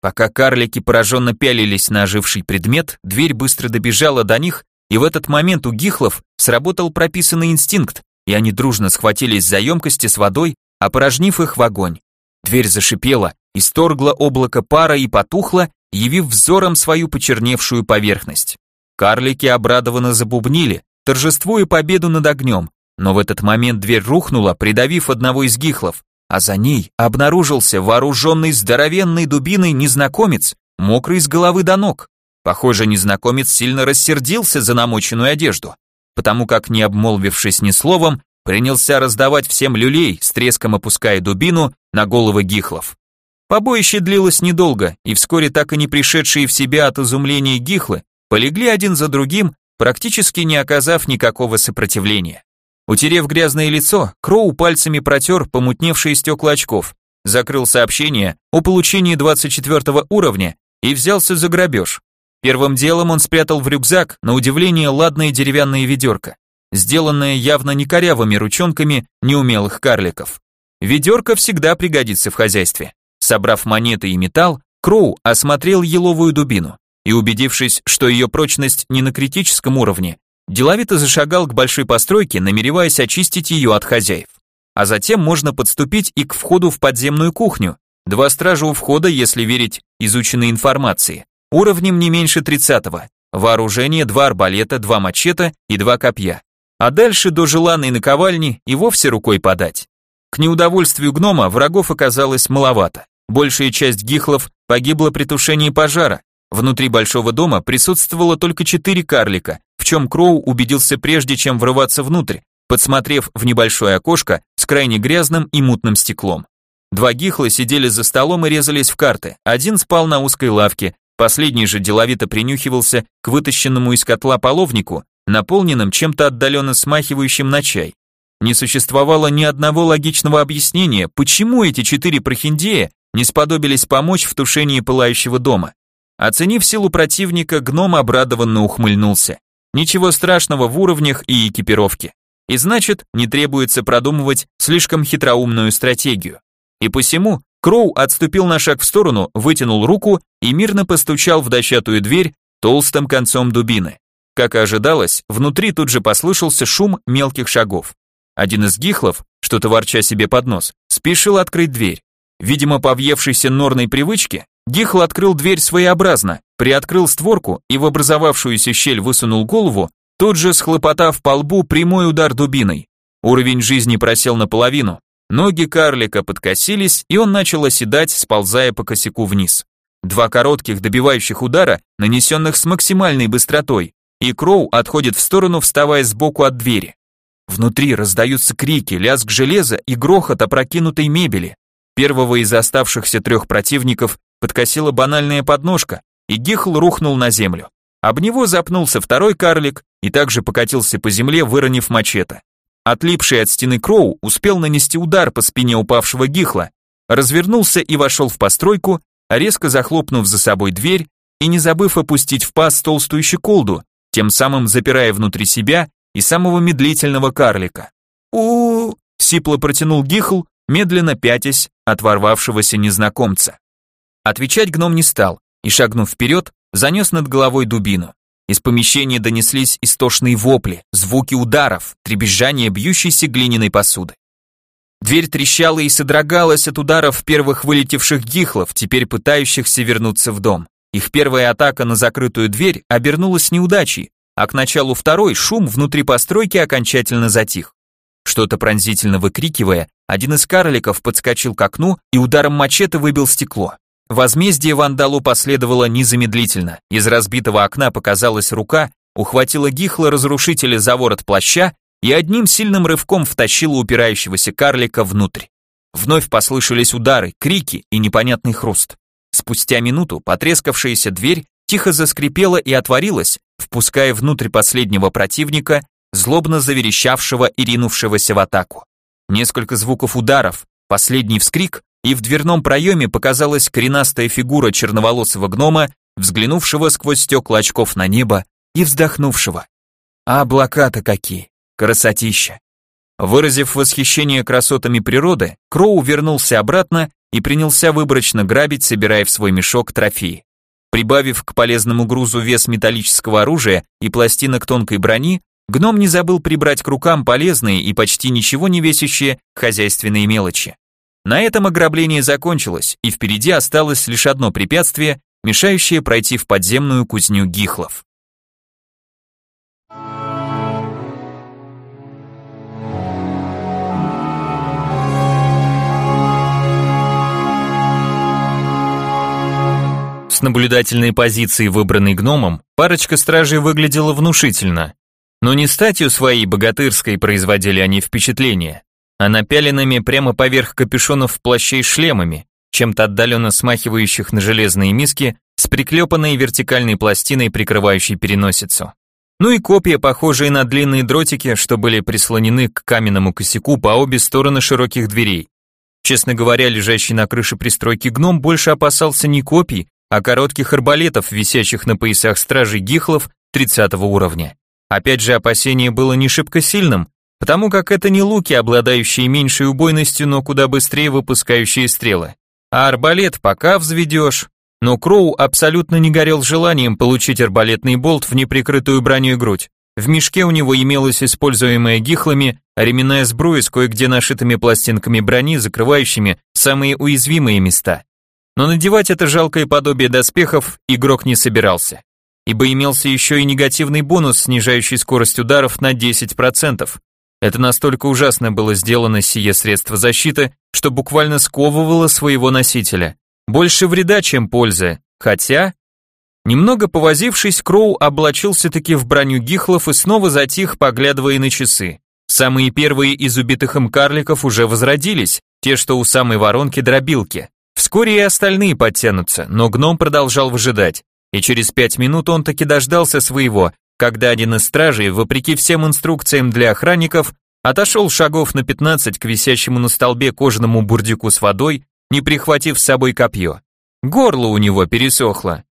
Пока карлики пораженно пялились на оживший предмет, дверь быстро добежала до них, и в этот момент у гихлов сработал прописанный инстинкт, и они дружно схватились за емкости с водой, опорожнив их в огонь. Дверь зашипела, исторгла облако пара и потухла, явив взором свою почерневшую поверхность. Карлики обрадованно забубнили, торжествуя победу над огнем, но в этот момент дверь рухнула, придавив одного из гихлов, а за ней обнаружился вооруженный здоровенной дубиной незнакомец, мокрый с головы до ног. Похоже, незнакомец сильно рассердился за намоченную одежду, потому как, не обмолвившись ни словом, принялся раздавать всем люлей, с треском опуская дубину на головы гихлов. Побоище длилось недолго, и вскоре так и не пришедшие в себя от изумления гихлы полегли один за другим, практически не оказав никакого сопротивления. Утерев грязное лицо, Кроу пальцами протер помутневшие стекла очков, закрыл сообщение о получении 24 уровня и взялся за грабеж. Первым делом он спрятал в рюкзак, на удивление, ладное деревянное ведерко, сделанное явно не корявыми ручонками неумелых карликов. Ведерко всегда пригодится в хозяйстве. Собрав монеты и металл, Кроу осмотрел еловую дубину и, убедившись, что ее прочность не на критическом уровне, деловито зашагал к большой постройке, намереваясь очистить ее от хозяев. А затем можно подступить и к входу в подземную кухню. Два стража у входа, если верить изученной информации. Уровнем не меньше 30-го. Вооружение, два арбалета, два мачете и два копья. А дальше до желанной наковальни и вовсе рукой подать. К неудовольствию гнома врагов оказалось маловато. Большая часть гихлов погибла при тушении пожара. Внутри большого дома присутствовало только четыре карлика, в чем Кроу убедился прежде, чем врываться внутрь, подсмотрев в небольшое окошко с крайне грязным и мутным стеклом. Два гихла сидели за столом и резались в карты, один спал на узкой лавке, последний же деловито принюхивался к вытащенному из котла половнику, наполненным чем-то отдаленно смахивающим на чай. Не существовало ни одного логичного объяснения, почему эти четыре прохиндея не сподобились помочь в тушении пылающего дома. Оценив силу противника, гном обрадованно ухмыльнулся. Ничего страшного в уровнях и экипировке. И значит, не требуется продумывать слишком хитроумную стратегию. И посему Кроу отступил на шаг в сторону, вытянул руку и мирно постучал в дощатую дверь толстым концом дубины. Как и ожидалось, внутри тут же послышался шум мелких шагов. Один из гихлов, что-то ворча себе под нос, спешил открыть дверь. Видимо, по въевшейся норной привычке, Гихл открыл дверь своеобразно, приоткрыл створку и в образовавшуюся щель высунул голову, тут же схлопотав по лбу прямой удар дубиной. Уровень жизни просел наполовину, ноги карлика подкосились, и он начал оседать, сползая по косяку вниз. Два коротких добивающих удара, нанесенных с максимальной быстротой, и Кроу отходит в сторону, вставая сбоку от двери. Внутри раздаются крики, лязг железа и грохот опрокинутой мебели. Первого из оставшихся трех противников подкосила банальная подножка, и Гихл рухнул на землю. Об него запнулся второй карлик и также покатился по земле, выронив мачете. Отлипший от стены Кроу успел нанести удар по спине упавшего Гихла, развернулся и вошел в постройку, резко захлопнув за собой дверь и не забыв опустить в паз толстую щеколду, тем самым запирая внутри себя и самого медлительного карлика. -у сипло протянул Гихл, медленно пятясь от ворвавшегося незнакомца. Отвечать гном не стал и, шагнув вперед, занес над головой дубину. Из помещения донеслись истошные вопли, звуки ударов, требезжание бьющейся глиняной посуды. Дверь трещала и содрогалась от ударов первых вылетевших гихлов, теперь пытающихся вернуться в дом. Их первая атака на закрытую дверь обернулась неудачей, а к началу второй шум внутри постройки окончательно затих. Что-то пронзительно выкрикивая, один из карликов подскочил к окну и ударом мачете выбил стекло. Возмездие вандалу последовало незамедлительно. Из разбитого окна показалась рука, ухватила гихла разрушителя за ворот плаща и одним сильным рывком втащила упирающегося карлика внутрь. Вновь послышались удары, крики и непонятный хруст. Спустя минуту потрескавшаяся дверь тихо заскрипела и отворилась, впуская внутрь последнего противника, злобно заверещавшего и ринувшегося в атаку. Несколько звуков ударов, последний вскрик, и в дверном проеме показалась коренастая фигура черноволосого гнома, взглянувшего сквозь стекла очков на небо и вздохнувшего. А облака-то какие! Красотища! Выразив восхищение красотами природы, Кроу вернулся обратно и принялся выборочно грабить, собирая в свой мешок трофеи. Прибавив к полезному грузу вес металлического оружия и пластинок тонкой брони, гном не забыл прибрать к рукам полезные и почти ничего не весящие хозяйственные мелочи. На этом ограбление закончилось, и впереди осталось лишь одно препятствие, мешающее пройти в подземную кузню гихлов. С наблюдательной позиции, выбранной гномом, парочка стражей выглядела внушительно. Но не статью своей богатырской производили они впечатление, а напяленными прямо поверх капюшонов плащей шлемами, чем-то отдаленно смахивающих на железные миски с приклепанной вертикальной пластиной, прикрывающей переносицу. Ну и копья, похожие на длинные дротики, что были прислонены к каменному косяку по обе стороны широких дверей. Честно говоря, лежащий на крыше пристройки гном больше опасался не копий, а коротких арбалетов, висящих на поясах стражей гихлов 30 уровня. Опять же, опасение было не шибко сильным, потому как это не луки, обладающие меньшей убойностью, но куда быстрее выпускающие стрелы. А арбалет пока взведешь. Но Кроу абсолютно не горел желанием получить арбалетный болт в неприкрытую броню грудь. В мешке у него имелась используемая гихлами ременная сбруя с кое-где нашитыми пластинками брони, закрывающими самые уязвимые места. Но надевать это жалкое подобие доспехов игрок не собирался, ибо имелся еще и негативный бонус, снижающий скорость ударов на 10%. Это настолько ужасно было сделано сие средство защиты, что буквально сковывало своего носителя. Больше вреда, чем пользы, хотя... Немного повозившись, Кроу облачился таки в броню гихлов и снова затих, поглядывая на часы. Самые первые из убитых им карликов уже возродились, те, что у самой воронки дробилки. Вскоре и остальные подтянутся, но гном продолжал выжидать, и через пять минут он таки дождался своего, когда один из стражей, вопреки всем инструкциям для охранников, отошел шагов на 15 к висящему на столбе кожаному бурдюку с водой, не прихватив с собой копье. Горло у него пересохло.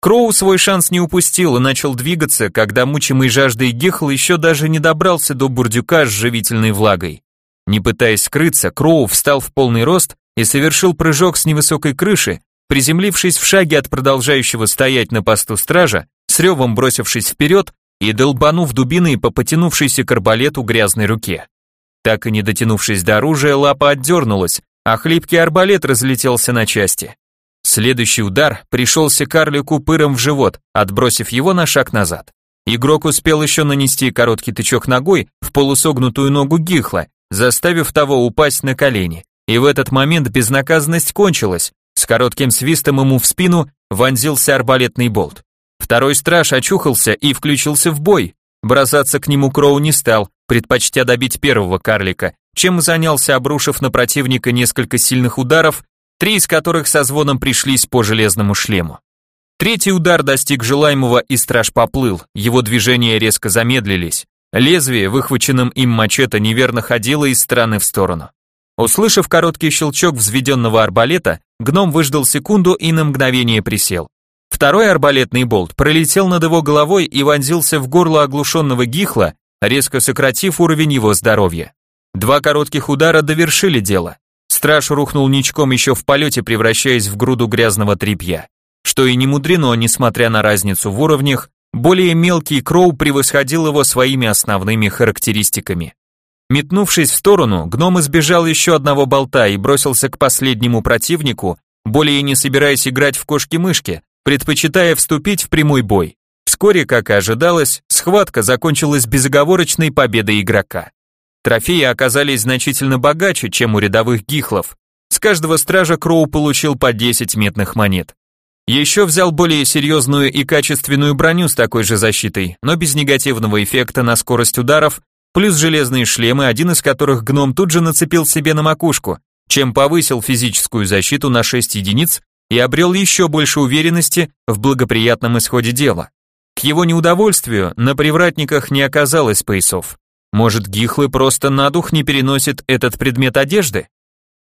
Кроу свой шанс не упустил и начал двигаться, когда мучимый жаждой Гехл еще даже не добрался до бурдюка с живительной влагой. Не пытаясь скрыться, Кроу встал в полный рост и совершил прыжок с невысокой крыши, приземлившись в шаге от продолжающего стоять на посту стража, с ревом бросившись вперед и долбанув дубиной по потянувшейся к арбалету грязной руке. Так и не дотянувшись до оружия, лапа отдернулась, а хлипкий арбалет разлетелся на части. Следующий удар пришелся карлику пыром в живот, отбросив его на шаг назад. Игрок успел еще нанести короткий тычок ногой в полусогнутую ногу Гихла, заставив того упасть на колени. И в этот момент безнаказанность кончилась. С коротким свистом ему в спину вонзился арбалетный болт. Второй страж очухался и включился в бой. Бросаться к нему Кроу не стал, предпочтя добить первого карлика, чем занялся, обрушив на противника несколько сильных ударов, три из которых со звоном пришлись по железному шлему. Третий удар достиг желаемого, и страж поплыл, его движения резко замедлились. Лезвие, выхваченным им мачете, неверно ходило из стороны в сторону. Услышав короткий щелчок взведенного арбалета, гном выждал секунду и на мгновение присел. Второй арбалетный болт пролетел над его головой и вонзился в горло оглушенного гихла, резко сократив уровень его здоровья. Два коротких удара довершили дело. Страж рухнул ничком еще в полете, превращаясь в груду грязного тряпья. Что и не мудрено, несмотря на разницу в уровнях, более мелкий Кроу превосходил его своими основными характеристиками. Метнувшись в сторону, гном избежал еще одного болта и бросился к последнему противнику, более не собираясь играть в кошки-мышки, предпочитая вступить в прямой бой. Вскоре, как и ожидалось, схватка закончилась безоговорочной победой игрока. Трофеи оказались значительно богаче, чем у рядовых гихлов. С каждого стража Кроу получил по 10 метных монет. Еще взял более серьезную и качественную броню с такой же защитой, но без негативного эффекта на скорость ударов, плюс железные шлемы, один из которых гном тут же нацепил себе на макушку, чем повысил физическую защиту на 6 единиц и обрел еще больше уверенности в благоприятном исходе дела. К его неудовольствию на привратниках не оказалось поясов. Может, гихлы просто на дух не переносит этот предмет одежды?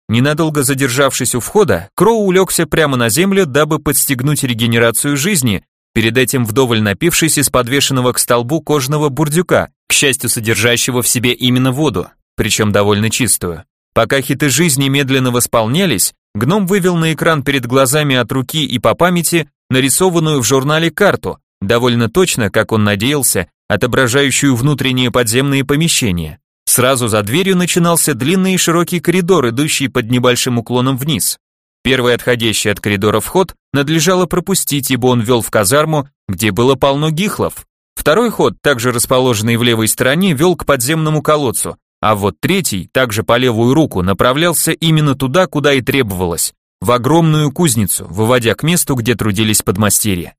Ненадолго задержавшись у входа, Кроу улегся прямо на землю, дабы подстегнуть регенерацию жизни, перед этим вдоволь напившись из подвешенного к столбу кожного бурдюка, к счастью, содержащего в себе именно воду, причем довольно чистую. Пока хиты жизни медленно восполнялись, гном вывел на экран перед глазами от руки и по памяти нарисованную в журнале карту, довольно точно, как он надеялся, отображающую внутренние подземные помещения. Сразу за дверью начинался длинный и широкий коридор, идущий под небольшим уклоном вниз. Первый отходящий от коридора вход надлежало пропустить, ибо он вел в казарму, где было полно гихлов. Второй ход, также расположенный в левой стороне, вел к подземному колодцу, а вот третий, также по левую руку, направлялся именно туда, куда и требовалось, в огромную кузницу, выводя к месту, где трудились подмастерья.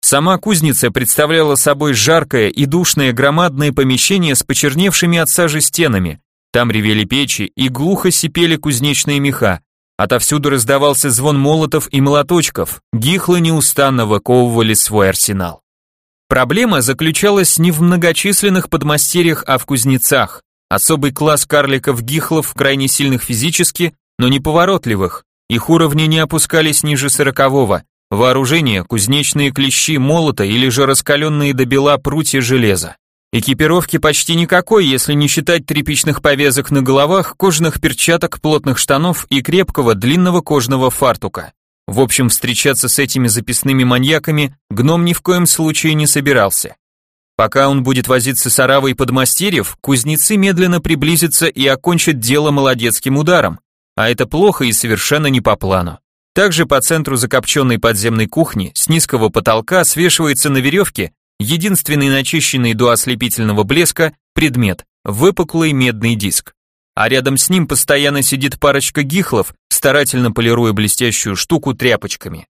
Сама кузница представляла собой жаркое и душное громадное помещение с почерневшими от сажи стенами. Там ревели печи и глухо сипели кузнечные меха. Отовсюду раздавался звон молотов и молоточков, гихлы неустанно выковывали свой арсенал. Проблема заключалась не в многочисленных подмастерьях, а в кузнецах. Особый класс карликов-гихлов крайне сильных физически, но неповоротливых. Их уровни не опускались ниже сорокового. Вооружение, кузнечные клещи, молота или же раскаленные до бела прутья железа. Экипировки почти никакой, если не считать тряпичных повязок на головах, кожаных перчаток, плотных штанов и крепкого длинного кожного фартука. В общем, встречаться с этими записными маньяками гном ни в коем случае не собирался. Пока он будет возиться с оравой подмастерьев, кузнецы медленно приблизятся и окончат дело молодецким ударом, а это плохо и совершенно не по плану. Также по центру закопченной подземной кухни с низкого потолка свешивается на веревке единственный начищенный до ослепительного блеска предмет – выпуклый медный диск. А рядом с ним постоянно сидит парочка гихлов, старательно полируя блестящую штуку тряпочками.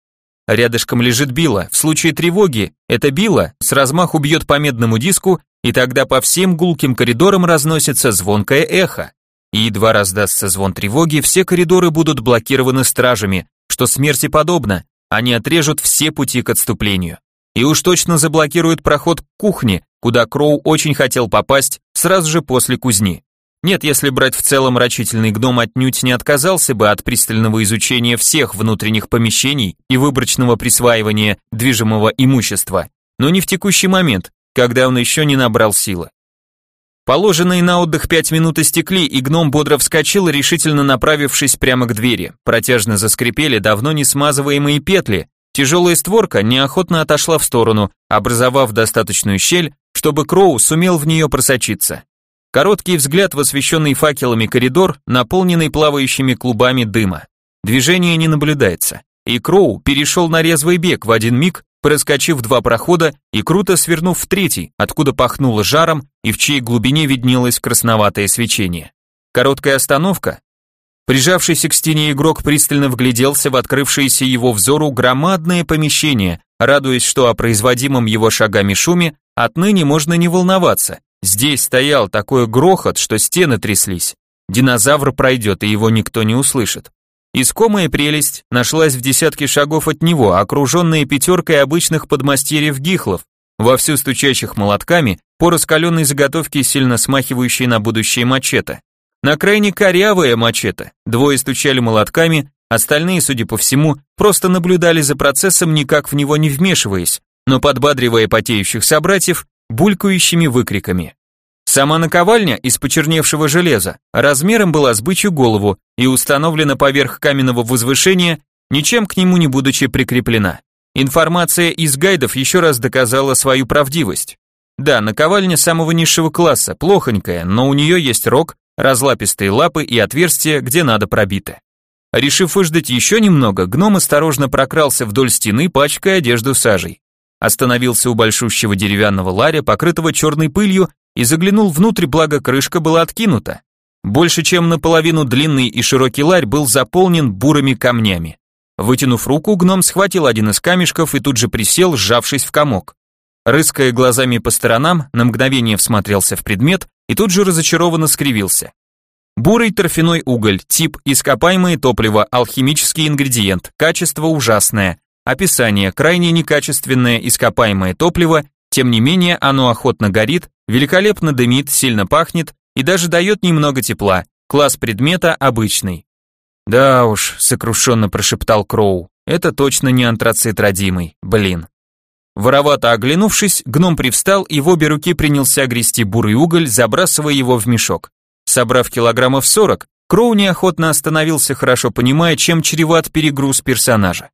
Рядышком лежит била. В случае тревоги эта била с размаху бьет по медному диску, и тогда по всем гулким коридорам разносится звонкое эхо. И едва раздастся звон тревоги, все коридоры будут блокированы стражами, что смерти подобно, они отрежут все пути к отступлению. И уж точно заблокируют проход к кухне, куда Кроу очень хотел попасть сразу же после кузни. Нет, если брать в целом рачительный гном отнюдь не отказался бы от пристального изучения всех внутренних помещений и выборочного присваивания движимого имущества, но не в текущий момент, когда он еще не набрал силы. Положенные на отдых пять минут истекли, и гном бодро вскочил, решительно направившись прямо к двери. Протяжно заскрипели давно не смазываемые петли. Тяжелая створка неохотно отошла в сторону, образовав достаточную щель, чтобы Кроу сумел в нее просочиться. Короткий взгляд в освещенный факелами коридор, наполненный плавающими клубами дыма. Движения не наблюдается. И Кроу перешел на резвый бег в один миг, проскочив два прохода и круто свернув в третий, откуда пахнуло жаром и в чьей глубине виднелось красноватое свечение. Короткая остановка. Прижавшийся к стене игрок пристально вгляделся в открывшееся его взору громадное помещение, радуясь, что о производимом его шагами шуме отныне можно не волноваться, Здесь стоял такой грохот, что стены тряслись. Динозавр пройдет, и его никто не услышит. Искомая прелесть нашлась в десятке шагов от него, окруженная пятеркой обычных подмастерьев гихлов, вовсю стучащих молотками по раскаленной заготовке, сильно смахивающей на будущее мачете. На крайне корявое мачете, двое стучали молотками, остальные, судя по всему, просто наблюдали за процессом, никак в него не вмешиваясь, но подбадривая потеющих собратьев булькающими выкриками. Сама наковальня из почерневшего железа размером была с бычью голову и установлена поверх каменного возвышения, ничем к нему не будучи прикреплена. Информация из гайдов еще раз доказала свою правдивость. Да, наковальня самого низшего класса, плохонькая, но у нее есть рог, разлапистые лапы и отверстия, где надо пробито. Решив выждать еще немного, гном осторожно прокрался вдоль стены, пачкая одежду сажей остановился у большущего деревянного ларя, покрытого черной пылью, и заглянул внутрь, благо крышка была откинута. Больше чем наполовину длинный и широкий ларь был заполнен бурыми камнями. Вытянув руку, гном схватил один из камешков и тут же присел, сжавшись в комок. Рыская глазами по сторонам, на мгновение всмотрелся в предмет и тут же разочарованно скривился. Бурый торфяной уголь, тип ископаемое топливо, алхимический ингредиент, качество ужасное, Описание. Крайне некачественное ископаемое топливо, тем не менее оно охотно горит, великолепно дымит, сильно пахнет и даже дает немного тепла. Класс предмета обычный. Да уж, сокрушенно прошептал Кроу. Это точно не антрацит родимый, блин. Воровато оглянувшись, гном привстал и в обе руки принялся грести бурый уголь, забрасывая его в мешок. Собрав килограммов сорок, Кроу неохотно остановился, хорошо понимая, чем чреват перегруз персонажа.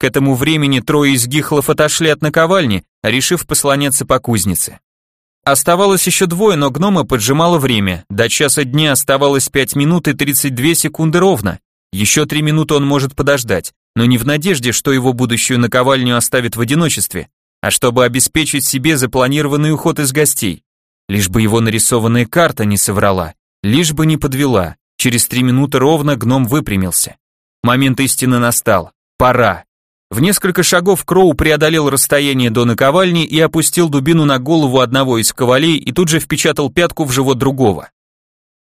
К этому времени трое из гихлов отошли от наковальни, решив послоняться по кузнице. Оставалось еще двое, но гнома поджимало время. До часа дня оставалось 5 минут и 32 секунды ровно. Еще 3 минуты он может подождать, но не в надежде, что его будущую наковальню оставят в одиночестве, а чтобы обеспечить себе запланированный уход из гостей. Лишь бы его нарисованная карта не соврала, лишь бы не подвела. Через 3 минуты ровно гном выпрямился. Момент истины настал. Пора. В несколько шагов Кроу преодолел расстояние до наковальни и опустил дубину на голову одного из ковалей и тут же впечатал пятку в живот другого.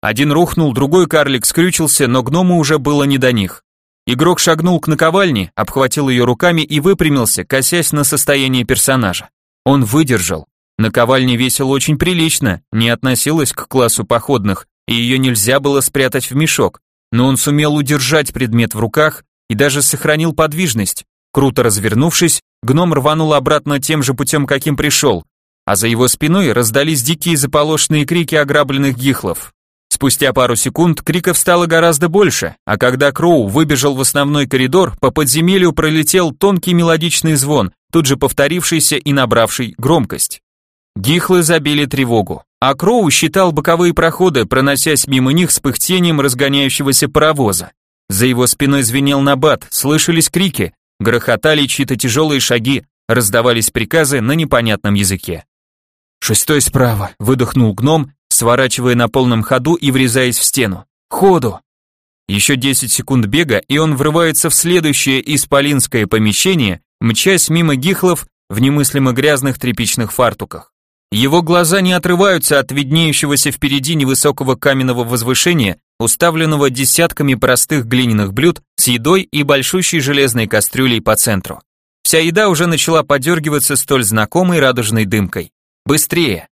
Один рухнул, другой карлик скрючился, но гному уже было не до них. Игрок шагнул к наковальне, обхватил ее руками и выпрямился, косясь на состояние персонажа. Он выдержал. Наковальня весила очень прилично, не относилась к классу походных, и ее нельзя было спрятать в мешок, но он сумел удержать предмет в руках и даже сохранил подвижность. Круто развернувшись, гном рванул обратно тем же путем, каким пришел, а за его спиной раздались дикие заполошенные крики ограбленных гихлов. Спустя пару секунд криков стало гораздо больше, а когда Кроу выбежал в основной коридор, по подземелью пролетел тонкий мелодичный звон, тут же повторившийся и набравший громкость. Гихлы забили тревогу, а Кроу считал боковые проходы, проносясь мимо них с пыхтением разгоняющегося паровоза. За его спиной звенел набат, слышались крики, грохотали чьи-то тяжелые шаги, раздавались приказы на непонятном языке. «Шестой справа», — выдохнул гном, сворачивая на полном ходу и врезаясь в стену. «Ходу!» Еще 10 секунд бега, и он врывается в следующее исполинское помещение, мчась мимо гихлов в немыслимо грязных тряпичных фартуках. Его глаза не отрываются от виднеющегося впереди невысокого каменного возвышения, уставленного десятками простых глиняных блюд с едой и большущей железной кастрюлей по центру. Вся еда уже начала подергиваться столь знакомой радужной дымкой. Быстрее!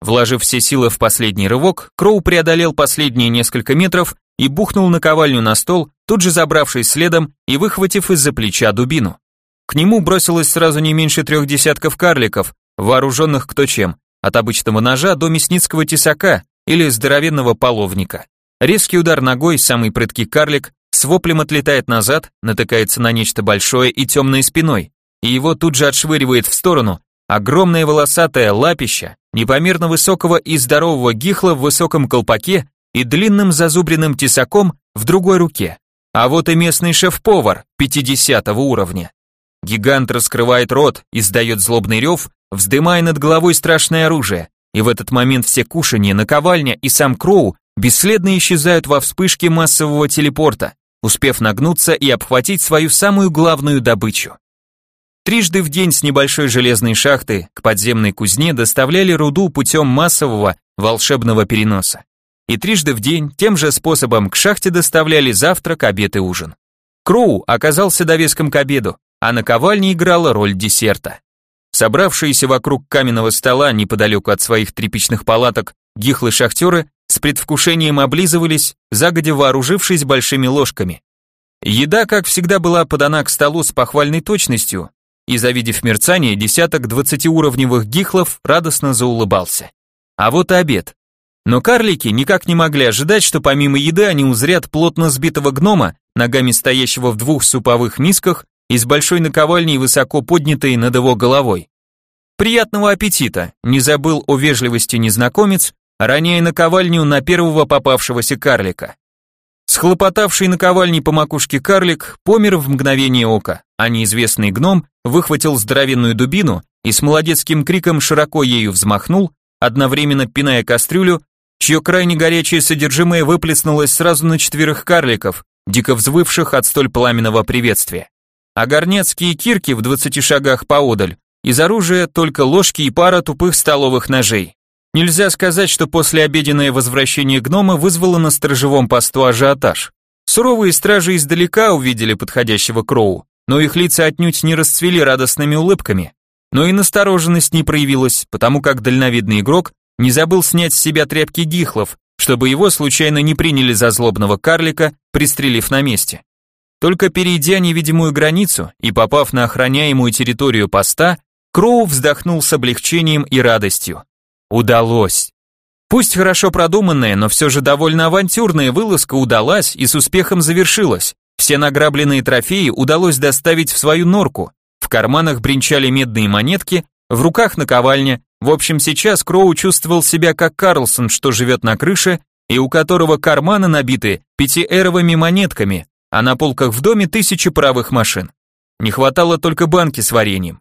Вложив все силы в последний рывок, Кроу преодолел последние несколько метров и бухнул наковальню на стол, тут же забравшись следом и выхватив из-за плеча дубину. К нему бросилось сразу не меньше трех десятков карликов, вооруженных кто чем, от обычного ножа до мясницкого тесака или здоровенного половника. Резкий удар ногой, самый прыткий карлик, с воплем отлетает назад, натыкается на нечто большое и темное спиной, и его тут же отшвыривает в сторону огромное волосатое лапище непомерно высокого и здорового гихла в высоком колпаке и длинным зазубренным тесаком в другой руке. А вот и местный шеф-повар 50 уровня. Гигант раскрывает рот, издает злобный рев, вздымая над головой страшное оружие, и в этот момент все кушанья, наковальня и сам Кроу бесследно исчезают во вспышке массового телепорта, успев нагнуться и обхватить свою самую главную добычу. Трижды в день с небольшой железной шахты к подземной кузне доставляли руду путем массового волшебного переноса. И трижды в день тем же способом к шахте доставляли завтрак, обед и ужин. Кроу оказался довеском к обеду, а наковальня играла роль десерта. Собравшиеся вокруг каменного стола неподалеку от своих тряпичных палаток гихлы шахтеры с предвкушением облизывались, загодя вооружившись большими ложками. Еда, как всегда, была подана к столу с похвальной точностью, и, завидев мерцание, десяток двадцатиуровневых гихлов радостно заулыбался. А вот и обед. Но карлики никак не могли ожидать, что помимо еды они узрят плотно сбитого гнома, ногами стоящего в двух суповых мисках и с большой наковальней высоко поднятой над его головой. «Приятного аппетита!» – не забыл о вежливости незнакомец, роняя наковальню на первого попавшегося карлика. Схлопотавший наковальней по макушке карлик помер в мгновение ока, а неизвестный гном выхватил здоровенную дубину и с молодецким криком широко ею взмахнул, одновременно пиная кастрюлю, чье крайне горячее содержимое выплеснулось сразу на четверых карликов, дико взвывших от столь пламенного приветствия а горнецкие кирки в двадцати шагах поодаль, из оружия только ложки и пара тупых столовых ножей. Нельзя сказать, что послеобеденное возвращение гнома вызвало на сторожевом посту ажиотаж. Суровые стражи издалека увидели подходящего Кроу, но их лица отнюдь не расцвели радостными улыбками. Но и настороженность не проявилась, потому как дальновидный игрок не забыл снять с себя тряпки гихлов, чтобы его случайно не приняли за злобного карлика, пристрелив на месте. Только перейдя невидимую границу и попав на охраняемую территорию поста, Кроу вздохнул с облегчением и радостью. Удалось. Пусть хорошо продуманная, но все же довольно авантюрная вылазка удалась и с успехом завершилась. Все награбленные трофеи удалось доставить в свою норку. В карманах бренчали медные монетки, в руках наковальня. В общем, сейчас Кроу чувствовал себя как Карлсон, что живет на крыше, и у которого карманы набиты пятиэровыми монетками, а на полках в доме тысячи правых машин. Не хватало только банки с вареньем.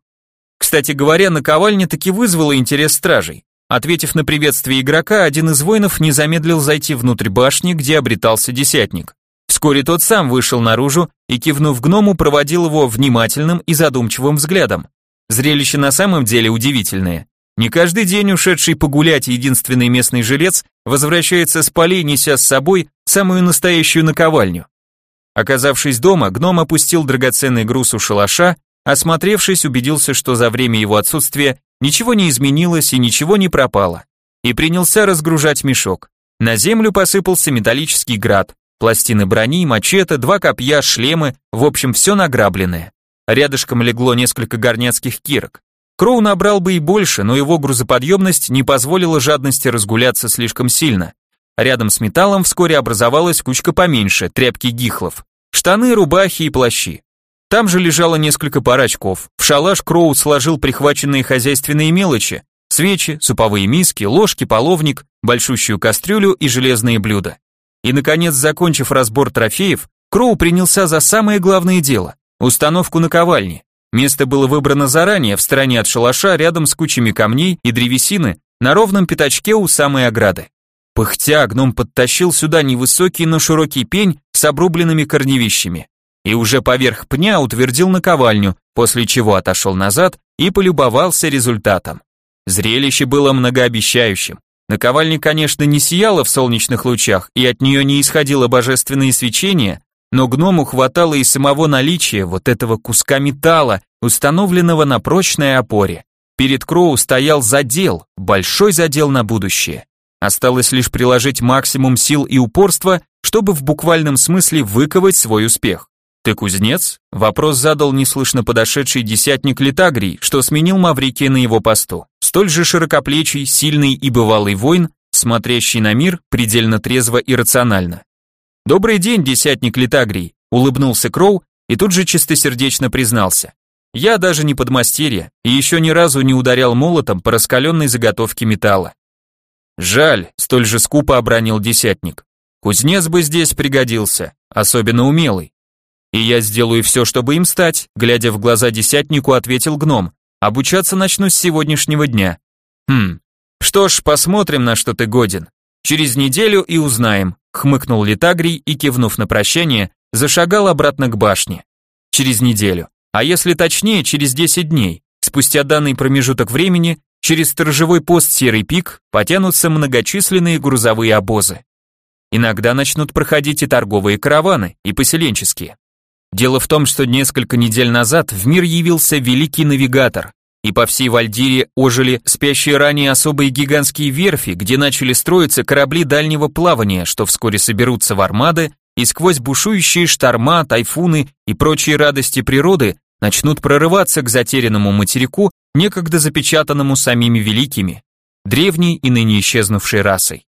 Кстати говоря, наковальня таки вызвала интерес стражей. Ответив на приветствие игрока, один из воинов не замедлил зайти внутрь башни, где обретался десятник. Вскоре тот сам вышел наружу и, кивнув гному, проводил его внимательным и задумчивым взглядом. Зрелище на самом деле удивительное. Не каждый день ушедший погулять единственный местный жилец возвращается с полей, неся с собой самую настоящую наковальню. Оказавшись дома, гном опустил драгоценный груз у шалаша осмотревшись, убедился, что за время его отсутствия ничего не изменилось и ничего не пропало, и принялся разгружать мешок. На землю посыпался металлический град, пластины брони, мачете, два копья, шлемы, в общем, все награбленное. Рядышком легло несколько горняцких кирок. Кроу набрал бы и больше, но его грузоподъемность не позволила жадности разгуляться слишком сильно. Рядом с металлом вскоре образовалась кучка поменьше, тряпки гихлов. Штаны, рубахи и плащи. Там же лежало несколько пар очков. В шалаш Кроу сложил прихваченные хозяйственные мелочи. Свечи, суповые миски, ложки, половник, большущую кастрюлю и железные блюда. И, наконец, закончив разбор трофеев, Кроу принялся за самое главное дело – установку наковальни. Место было выбрано заранее, в стороне от шалаша, рядом с кучами камней и древесины, на ровном пятачке у самой ограды. Пыхтя, гном подтащил сюда невысокий, но широкий пень с обрубленными корневищами и уже поверх пня утвердил наковальню, после чего отошел назад и полюбовался результатом. Зрелище было многообещающим. Наковальня, конечно, не сияла в солнечных лучах, и от нее не исходило божественное свечение, но гному хватало и самого наличия вот этого куска металла, установленного на прочной опоре. Перед Кроу стоял задел, большой задел на будущее. Осталось лишь приложить максимум сил и упорства, чтобы в буквальном смысле выковать свой успех. «Ты кузнец?» – вопрос задал неслышно подошедший десятник Литагрий, что сменил Маврикия на его посту. Столь же широкоплечий, сильный и бывалый воин, смотрящий на мир предельно трезво и рационально. «Добрый день, десятник Литагрий», – улыбнулся Кроу и тут же чистосердечно признался. «Я даже не подмастерье и еще ни разу не ударял молотом по раскаленной заготовке металла. Жаль, столь же скупо обронил десятник. Кузнец бы здесь пригодился, особенно умелый. И я сделаю все, чтобы им стать, глядя в глаза десятнику, ответил гном. Обучаться начну с сегодняшнего дня. Хм. Что ж, посмотрим, на что ты годен. Через неделю и узнаем, хмыкнул Литагрий и кивнув на прощание, зашагал обратно к башне. Через неделю. А если точнее, через 10 дней. Спустя данный промежуток времени через сторожевой пост Серый пик потянутся многочисленные грузовые обозы. Иногда начнут проходить и торговые караваны, и поселенческие. Дело в том, что несколько недель назад в мир явился великий навигатор, и по всей Вальдире ожили спящие ранее особые гигантские верфи, где начали строиться корабли дальнего плавания, что вскоре соберутся в армады, и сквозь бушующие шторма, тайфуны и прочие радости природы начнут прорываться к затерянному материку некогда запечатанному самими великими, древней и ныне исчезнувшей расой.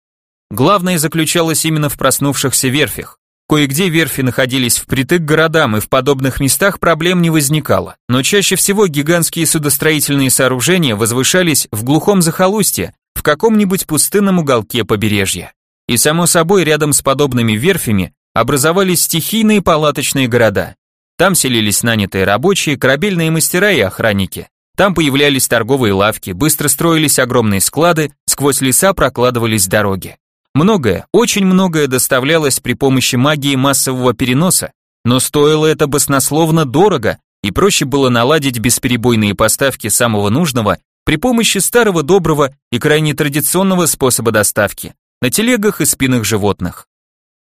Главное заключалось именно в проснувшихся верфях. Кое-где верфи находились впритык к городам, и в подобных местах проблем не возникало. Но чаще всего гигантские судостроительные сооружения возвышались в глухом захолустье, в каком-нибудь пустынном уголке побережья. И само собой, рядом с подобными верфями образовались стихийные палаточные города. Там селились нанятые рабочие, корабельные мастера и охранники. Там появлялись торговые лавки, быстро строились огромные склады, сквозь леса прокладывались дороги. Многое, очень многое доставлялось при помощи магии массового переноса, но стоило это баснословно дорого, и проще было наладить бесперебойные поставки самого нужного при помощи старого доброго и крайне традиционного способа доставки на телегах и спинах животных.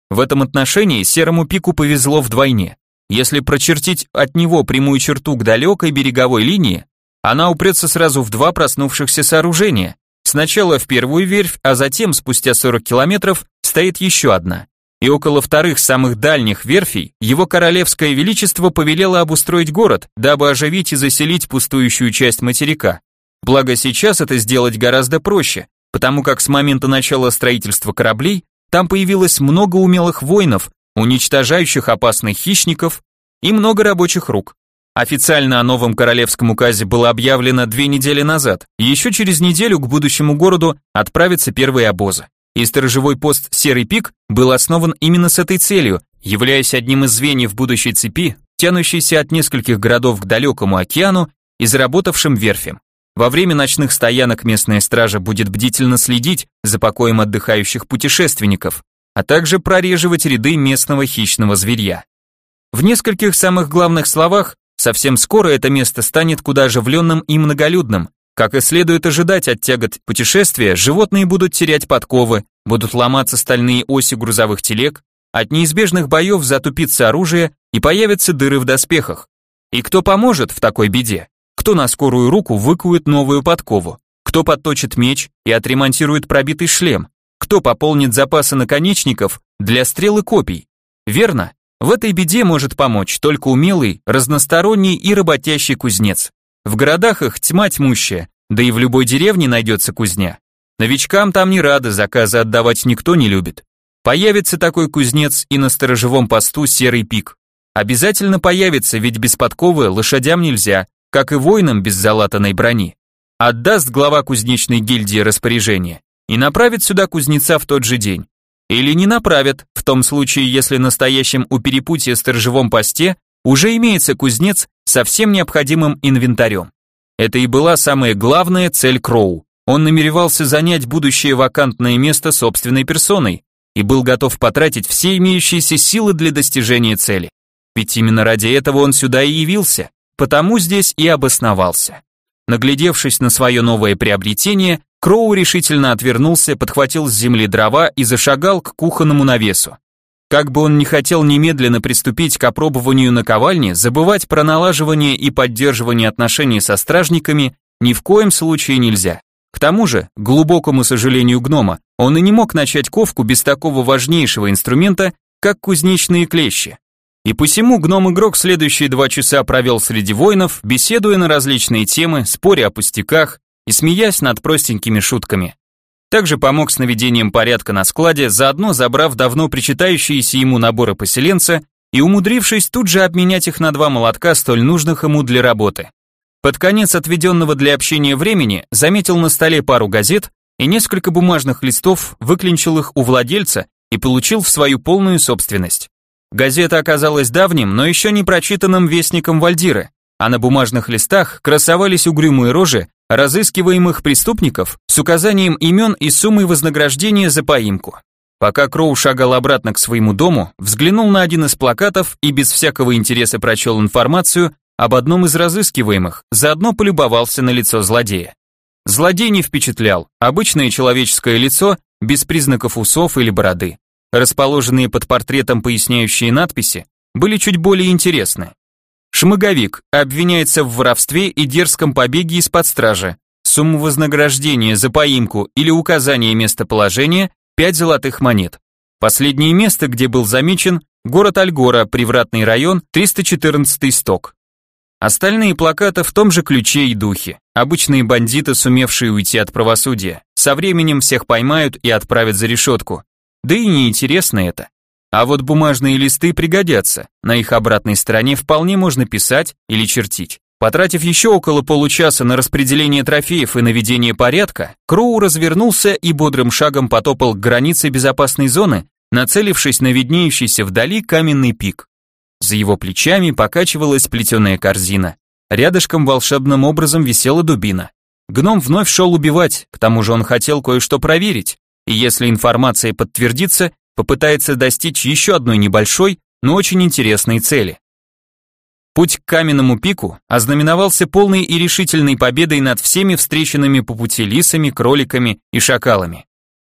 В этом отношении серому пику повезло вдвойне. Если прочертить от него прямую черту к далекой береговой линии, она упрется сразу в два проснувшихся сооружения. Сначала в первую верфь, а затем, спустя 40 километров, стоит еще одна. И около вторых самых дальних верфей его королевское величество повелело обустроить город, дабы оживить и заселить пустующую часть материка. Благо сейчас это сделать гораздо проще, потому как с момента начала строительства кораблей там появилось много умелых воинов, уничтожающих опасных хищников и много рабочих рук. Официально о новом королевском указе было объявлено две недели назад. Еще через неделю к будущему городу отправятся первые обозы. И сторожевой пост «Серый пик» был основан именно с этой целью, являясь одним из звеньев будущей цепи, тянущейся от нескольких городов к далекому океану и заработавшим верфям. Во время ночных стоянок местная стража будет бдительно следить за покоем отдыхающих путешественников, а также прореживать ряды местного хищного зверья. В нескольких самых главных словах Совсем скоро это место станет куда оживленным и многолюдным. Как и следует ожидать от тягот путешествия, животные будут терять подковы, будут ломаться стальные оси грузовых телег, от неизбежных боев затупится оружие и появятся дыры в доспехах. И кто поможет в такой беде? Кто на скорую руку выкует новую подкову? Кто подточит меч и отремонтирует пробитый шлем? Кто пополнит запасы наконечников для стрел и копий? Верно, в этой беде может помочь только умелый, разносторонний и работящий кузнец. В городах их тьма тьмущая, да и в любой деревне найдется кузня. Новичкам там не рады, заказы отдавать никто не любит. Появится такой кузнец и на сторожевом посту серый пик. Обязательно появится, ведь без подковы лошадям нельзя, как и воинам без залатанной брони. Отдаст глава кузнечной гильдии распоряжение и направит сюда кузнеца в тот же день. Или не направят, в том случае, если настоящем у перепутья сторожевом посте уже имеется кузнец со всем необходимым инвентарем. Это и была самая главная цель Кроу. Он намеревался занять будущее вакантное место собственной персоной и был готов потратить все имеющиеся силы для достижения цели. Ведь именно ради этого он сюда и явился, потому здесь и обосновался. Наглядевшись на свое новое приобретение, Кроу решительно отвернулся, подхватил с земли дрова и зашагал к кухонному навесу. Как бы он ни хотел немедленно приступить к опробованию наковальни, забывать про налаживание и поддерживание отношений со стражниками ни в коем случае нельзя. К тому же, к глубокому сожалению гнома, он и не мог начать ковку без такого важнейшего инструмента, как кузнечные клещи. И посему гном-игрок следующие два часа провел среди воинов, беседуя на различные темы, споря о пустяках, и смеясь над простенькими шутками. Также помог с наведением порядка на складе, заодно забрав давно причитающиеся ему наборы поселенца и умудрившись тут же обменять их на два молотка, столь нужных ему для работы. Под конец отведенного для общения времени заметил на столе пару газет и несколько бумажных листов, выклинчил их у владельца и получил в свою полную собственность. Газета оказалась давним, но еще не прочитанным вестником Вальдиры, а на бумажных листах красовались угрюмые рожи разыскиваемых преступников с указанием имен и суммы вознаграждения за поимку. Пока Кроу шагал обратно к своему дому, взглянул на один из плакатов и без всякого интереса прочел информацию об одном из разыскиваемых, заодно полюбовался на лицо злодея. Злодей не впечатлял, обычное человеческое лицо, без признаков усов или бороды. Расположенные под портретом поясняющие надписи были чуть более интересны. Шмыговик обвиняется в воровстве и дерзком побеге из-под стражи. Сумма вознаграждения за поимку или указание местоположения – 5 золотых монет. Последнее место, где был замечен, город Альгора, привратный район, 314 сток. Остальные плакаты в том же ключе и духе. Обычные бандиты, сумевшие уйти от правосудия. Со временем всех поймают и отправят за решетку. Да и неинтересно это. А вот бумажные листы пригодятся. На их обратной стороне вполне можно писать или чертить. Потратив еще около получаса на распределение трофеев и наведение порядка, Кроу развернулся и бодрым шагом потопал к границе безопасной зоны, нацелившись на виднеющийся вдали каменный пик. За его плечами покачивалась плетеная корзина. Рядышком волшебным образом висела дубина. Гном вновь шел убивать, к тому же он хотел кое-что проверить, и если информация подтвердится, попытается достичь еще одной небольшой, но очень интересной цели. Путь к каменному пику ознаменовался полной и решительной победой над всеми встреченными по пути лисами, кроликами и шакалами.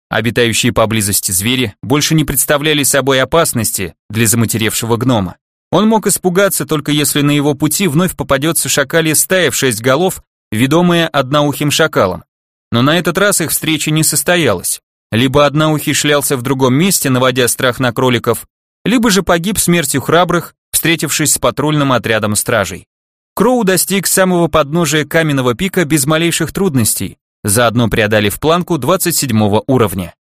Обитающие поблизости звери больше не представляли собой опасности для заматеревшего гнома. Он мог испугаться только если на его пути вновь попадется шакалья стая в шесть голов, ведомая одноухим шакалом. Но на этот раз их встреча не состоялась. Либо одноухий шлялся в другом месте, наводя страх на кроликов, либо же погиб смертью храбрых, встретившись с патрульным отрядом стражей. Кроу достиг самого подножия каменного пика без малейших трудностей, заодно преодолев планку 27 уровня.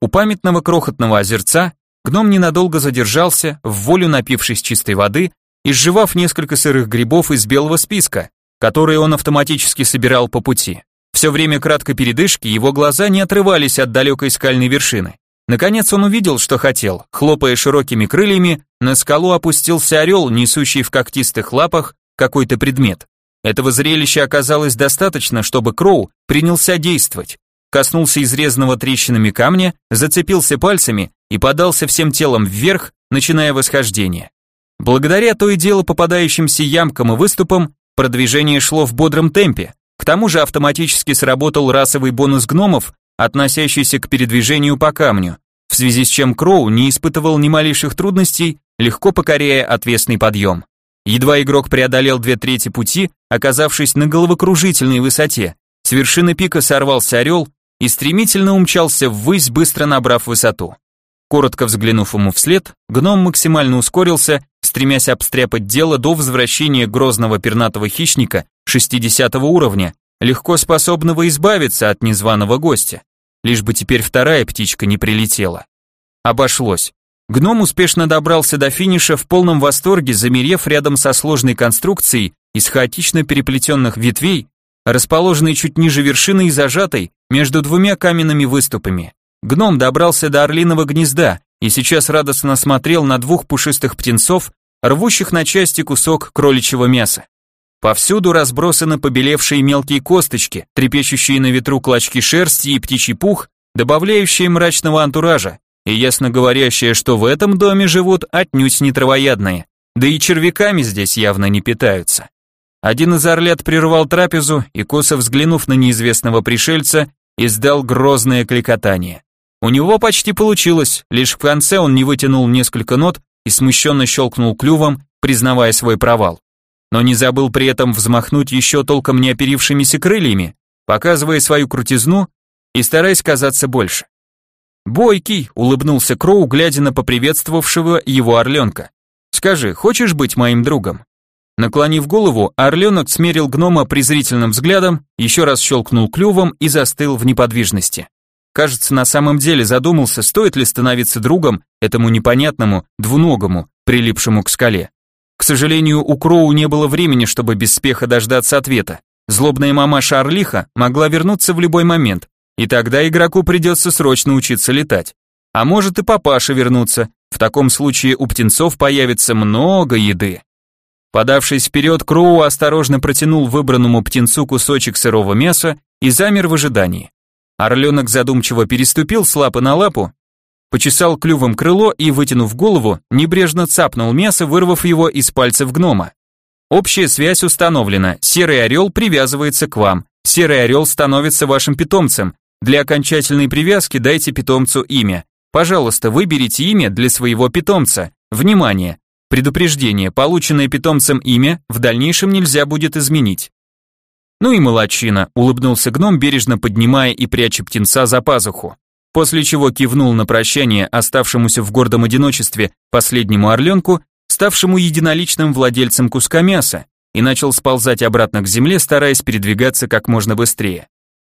У памятного крохотного озерца гном ненадолго задержался, в волю напившись чистой воды и сживав несколько сырых грибов из белого списка, которые он автоматически собирал по пути. Все время краткой передышки его глаза не отрывались от далекой скальной вершины. Наконец он увидел, что хотел. Хлопая широкими крыльями, на скалу опустился орел, несущий в когтистых лапах какой-то предмет. Этого зрелища оказалось достаточно, чтобы Кроу принялся действовать. Коснулся изрезанного трещинами камня, зацепился пальцами и подался всем телом вверх, начиная восхождение. Благодаря то и дело попадающимся ямкам и выступам, продвижение шло в бодром темпе, к тому же автоматически сработал расовый бонус гномов, относящийся к передвижению по камню, в связи с чем Кроу не испытывал ни малейших трудностей, легко покоряя отвесный подъем. Едва игрок преодолел две трети пути, оказавшись на головокружительной высоте, с вершины пика сорвался орел и стремительно умчался ввысь, быстро набрав высоту. Коротко взглянув ему вслед, гном максимально ускорился, стремясь обстряпать дело до возвращения грозного пернатого хищника 60 уровня, легко способного избавиться от незваного гостя. Лишь бы теперь вторая птичка не прилетела. Обошлось. Гном успешно добрался до финиша в полном восторге, замерев рядом со сложной конструкцией из хаотично переплетенных ветвей, расположенной чуть ниже вершины и зажатой между двумя каменными выступами. Гном добрался до орлиного гнезда и сейчас радостно смотрел на двух пушистых птенцов, рвущих на части кусок кроличьего мяса. Повсюду разбросаны побелевшие мелкие косточки, трепещущие на ветру клочки шерсти и птичий пух, добавляющие мрачного антуража, и ясно говорящее, что в этом доме живут отнюдь не травоядные, да и червяками здесь явно не питаются. Один из орлят прервал трапезу и, косо взглянув на неизвестного пришельца, издал грозное кликотание. У него почти получилось, лишь в конце он не вытянул несколько нот и смущенно щелкнул клювом, признавая свой провал но не забыл при этом взмахнуть еще толком не оперившимися крыльями, показывая свою крутизну и стараясь казаться больше. «Бойкий», — улыбнулся Кроу, глядя на поприветствовавшего его орленка. «Скажи, хочешь быть моим другом?» Наклонив голову, орленок смерил гнома презрительным взглядом, еще раз щелкнул клювом и застыл в неподвижности. Кажется, на самом деле задумался, стоит ли становиться другом этому непонятному, двуногому, прилипшему к скале. К сожалению, у Кроу не было времени, чтобы без спеха дождаться ответа. Злобная мамаша Орлиха могла вернуться в любой момент, и тогда игроку придется срочно учиться летать. А может и папаша вернуться, в таком случае у птенцов появится много еды. Подавшись вперед, Кроу осторожно протянул выбранному птенцу кусочек сырого мяса и замер в ожидании. Орленок задумчиво переступил с лапы на лапу почесал клювом крыло и, вытянув голову, небрежно цапнул мясо, вырвав его из пальцев гнома. Общая связь установлена, серый орел привязывается к вам, серый орел становится вашим питомцем. Для окончательной привязки дайте питомцу имя. Пожалуйста, выберите имя для своего питомца. Внимание! Предупреждение, полученное питомцем имя в дальнейшем нельзя будет изменить. Ну и молодчина, улыбнулся гном, бережно поднимая и пряча птенца за пазуху после чего кивнул на прощание оставшемуся в гордом одиночестве последнему орленку, ставшему единоличным владельцем куска мяса, и начал сползать обратно к земле, стараясь передвигаться как можно быстрее.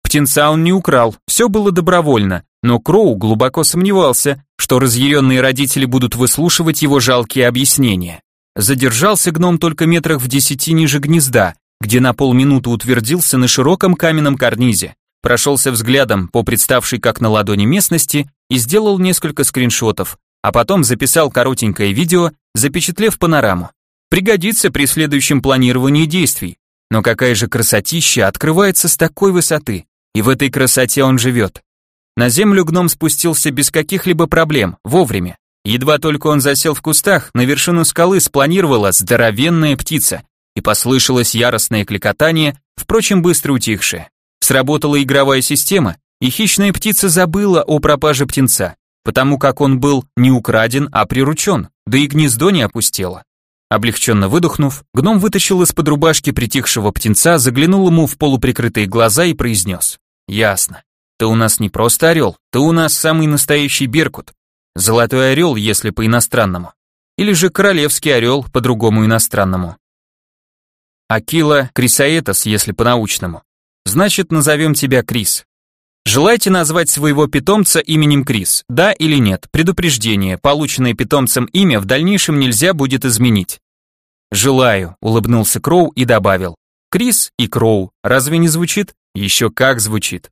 Птенца он не украл, все было добровольно, но Кроу глубоко сомневался, что разъяренные родители будут выслушивать его жалкие объяснения. Задержался гном только метрах в десяти ниже гнезда, где на полминуты утвердился на широком каменном карнизе прошелся взглядом по представшей как на ладони местности и сделал несколько скриншотов, а потом записал коротенькое видео, запечатлев панораму. Пригодится при следующем планировании действий. Но какая же красотища открывается с такой высоты, и в этой красоте он живет. На землю гном спустился без каких-либо проблем, вовремя. Едва только он засел в кустах, на вершину скалы спланировала здоровенная птица, и послышалось яростное кликотание, впрочем, быстро утихшее. Сработала игровая система, и хищная птица забыла о пропаже птенца, потому как он был не украден, а приручен, да и гнездо не опустело. Облегченно выдохнув, гном вытащил из-под рубашки притихшего птенца, заглянул ему в полуприкрытые глаза и произнес. «Ясно. Ты у нас не просто орел, ты у нас самый настоящий беркут. Золотой орел, если по-иностранному. Или же королевский орел, по-другому иностранному. Акила крисаэтос, если по-научному. Значит, назовем тебя Крис. Желаете назвать своего питомца именем Крис? Да или нет? Предупреждение. Полученное питомцем имя в дальнейшем нельзя будет изменить. Желаю, улыбнулся Кроу и добавил. Крис и Кроу. Разве не звучит? Еще как звучит.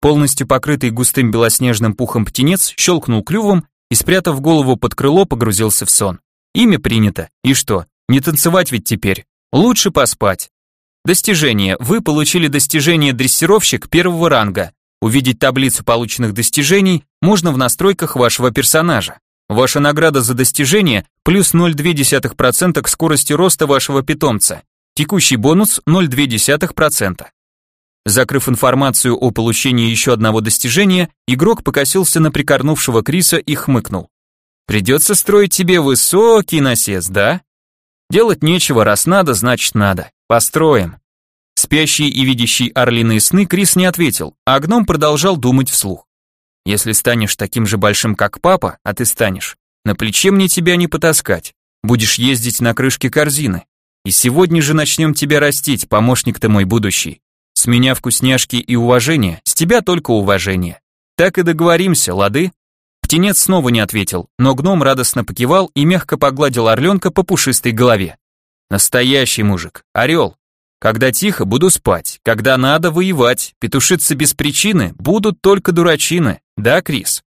Полностью покрытый густым белоснежным пухом птенец щелкнул клювом и, спрятав голову под крыло, погрузился в сон. Имя принято. И что? Не танцевать ведь теперь. Лучше поспать. Достижение. Вы получили достижение дрессировщик первого ранга. Увидеть таблицу полученных достижений можно в настройках вашего персонажа. Ваша награда за достижение плюс 0,2% к скорости роста вашего питомца. Текущий бонус 0,2%. Закрыв информацию о получении еще одного достижения, игрок покосился на прикорнувшего Криса и хмыкнул. Придется строить тебе высокий насест, да? Делать нечего, раз надо, значит надо. Построим. Спящий и видящий орлиные сны Крис не ответил, а гном продолжал думать вслух. Если станешь таким же большим, как папа, а ты станешь, на плече мне тебя не потаскать. Будешь ездить на крышке корзины. И сегодня же начнем тебя растить, помощник ты мой будущий. С меня вкусняшки и уважение, с тебя только уважение. Так и договоримся, лады? Птенец снова не ответил, но гном радостно покивал и мягко погладил орленка по пушистой голове. Настоящий мужик, орел. Когда тихо, буду спать, когда надо воевать, петушиться без причины, будут только дурачины, да, Крис?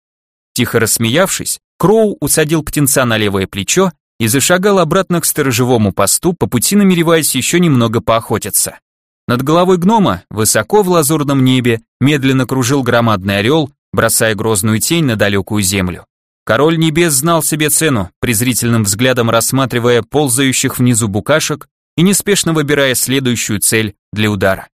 Тихо рассмеявшись, Кроу усадил птенца на левое плечо и зашагал обратно к сторожевому посту, по пути намереваясь еще немного поохотиться. Над головой гнома, высоко в лазурном небе, медленно кружил громадный орел, бросая грозную тень на далекую землю. Король небес знал себе цену, презрительным взглядом рассматривая ползающих внизу букашек и неспешно выбирая следующую цель для удара.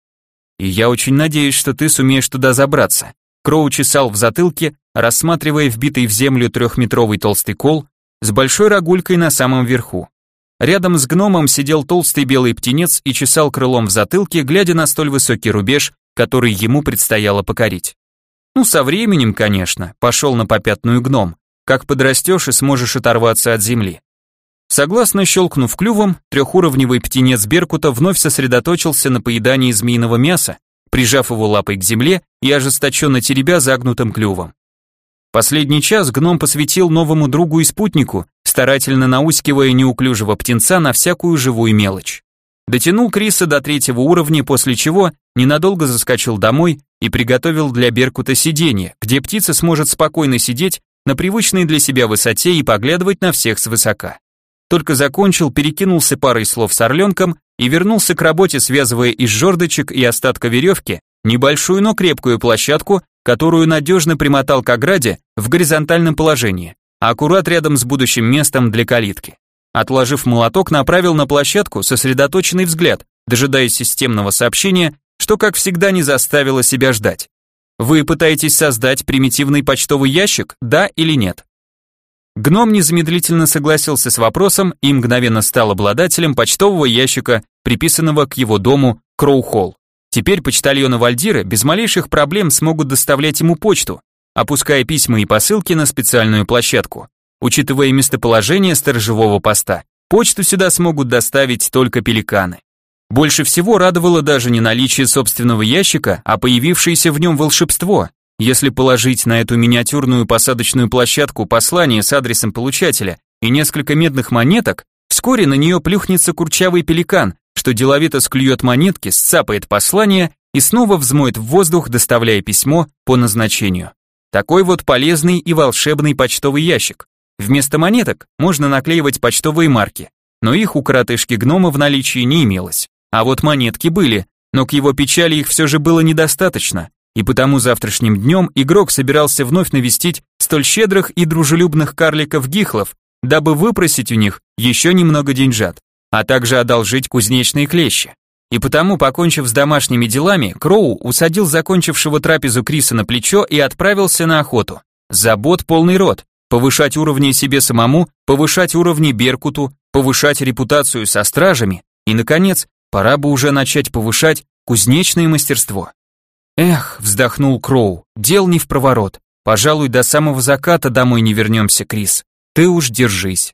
«И я очень надеюсь, что ты сумеешь туда забраться». Кроу чесал в затылке, рассматривая вбитый в землю трехметровый толстый кол с большой рогулькой на самом верху. Рядом с гномом сидел толстый белый птенец и чесал крылом в затылке, глядя на столь высокий рубеж, который ему предстояло покорить. Ну, со временем, конечно, пошел на попятную гном. Как подрастешь и сможешь оторваться от земли. Согласно щелкнув клювом, трехуровневый птенец Беркута вновь сосредоточился на поедании змеиного мяса, прижав его лапой к земле и ожесточенно теребя загнутым клювом. Последний час гном посвятил новому другу и спутнику, старательно наускивая неуклюжего птенца на всякую живую мелочь. Дотянул Криса до третьего уровня, после чего ненадолго заскочил домой и приготовил для Беркута сиденье, где птица сможет спокойно сидеть на привычной для себя высоте и поглядывать на всех свысока. Только закончил, перекинулся парой слов с орленком и вернулся к работе, связывая из жердочек и остатка веревки небольшую, но крепкую площадку, которую надежно примотал к ограде в горизонтальном положении, аккурат рядом с будущим местом для калитки. Отложив молоток, направил на площадку сосредоточенный взгляд, дожидаясь системного сообщения, что, как всегда, не заставило себя ждать. Вы пытаетесь создать примитивный почтовый ящик, да или нет? Гном незамедлительно согласился с вопросом и мгновенно стал обладателем почтового ящика, приписанного к его дому Кроу-Холл. Теперь почтальоны Вальдира без малейших проблем смогут доставлять ему почту, опуская письма и посылки на специальную площадку. Учитывая местоположение сторожевого поста, почту сюда смогут доставить только пеликаны. Больше всего радовало даже не наличие собственного ящика, а появившееся в нем волшебство. Если положить на эту миниатюрную посадочную площадку послание с адресом получателя и несколько медных монеток, вскоре на нее плюхнется курчавый пеликан, что деловито склюет монетки, сцапает послание и снова взмоет в воздух, доставляя письмо по назначению. Такой вот полезный и волшебный почтовый ящик. Вместо монеток можно наклеивать почтовые марки, но их у коротышки гнома в наличии не имелось. А вот монетки были, но к его печали их все же было недостаточно, и потому завтрашним днем игрок собирался вновь навестить столь щедрых и дружелюбных карликов-гихлов, дабы выпросить у них еще немного деньжат а также одолжить кузнечные клещи. И потому, покончив с домашними делами, Кроу усадил закончившего трапезу Криса на плечо и отправился на охоту. Забот полный рот. Повышать уровни себе самому, повышать уровни Беркуту, повышать репутацию со стражами и, наконец, пора бы уже начать повышать кузнечное мастерство. Эх, вздохнул Кроу, дел не в проворот. Пожалуй, до самого заката домой не вернемся, Крис. Ты уж держись.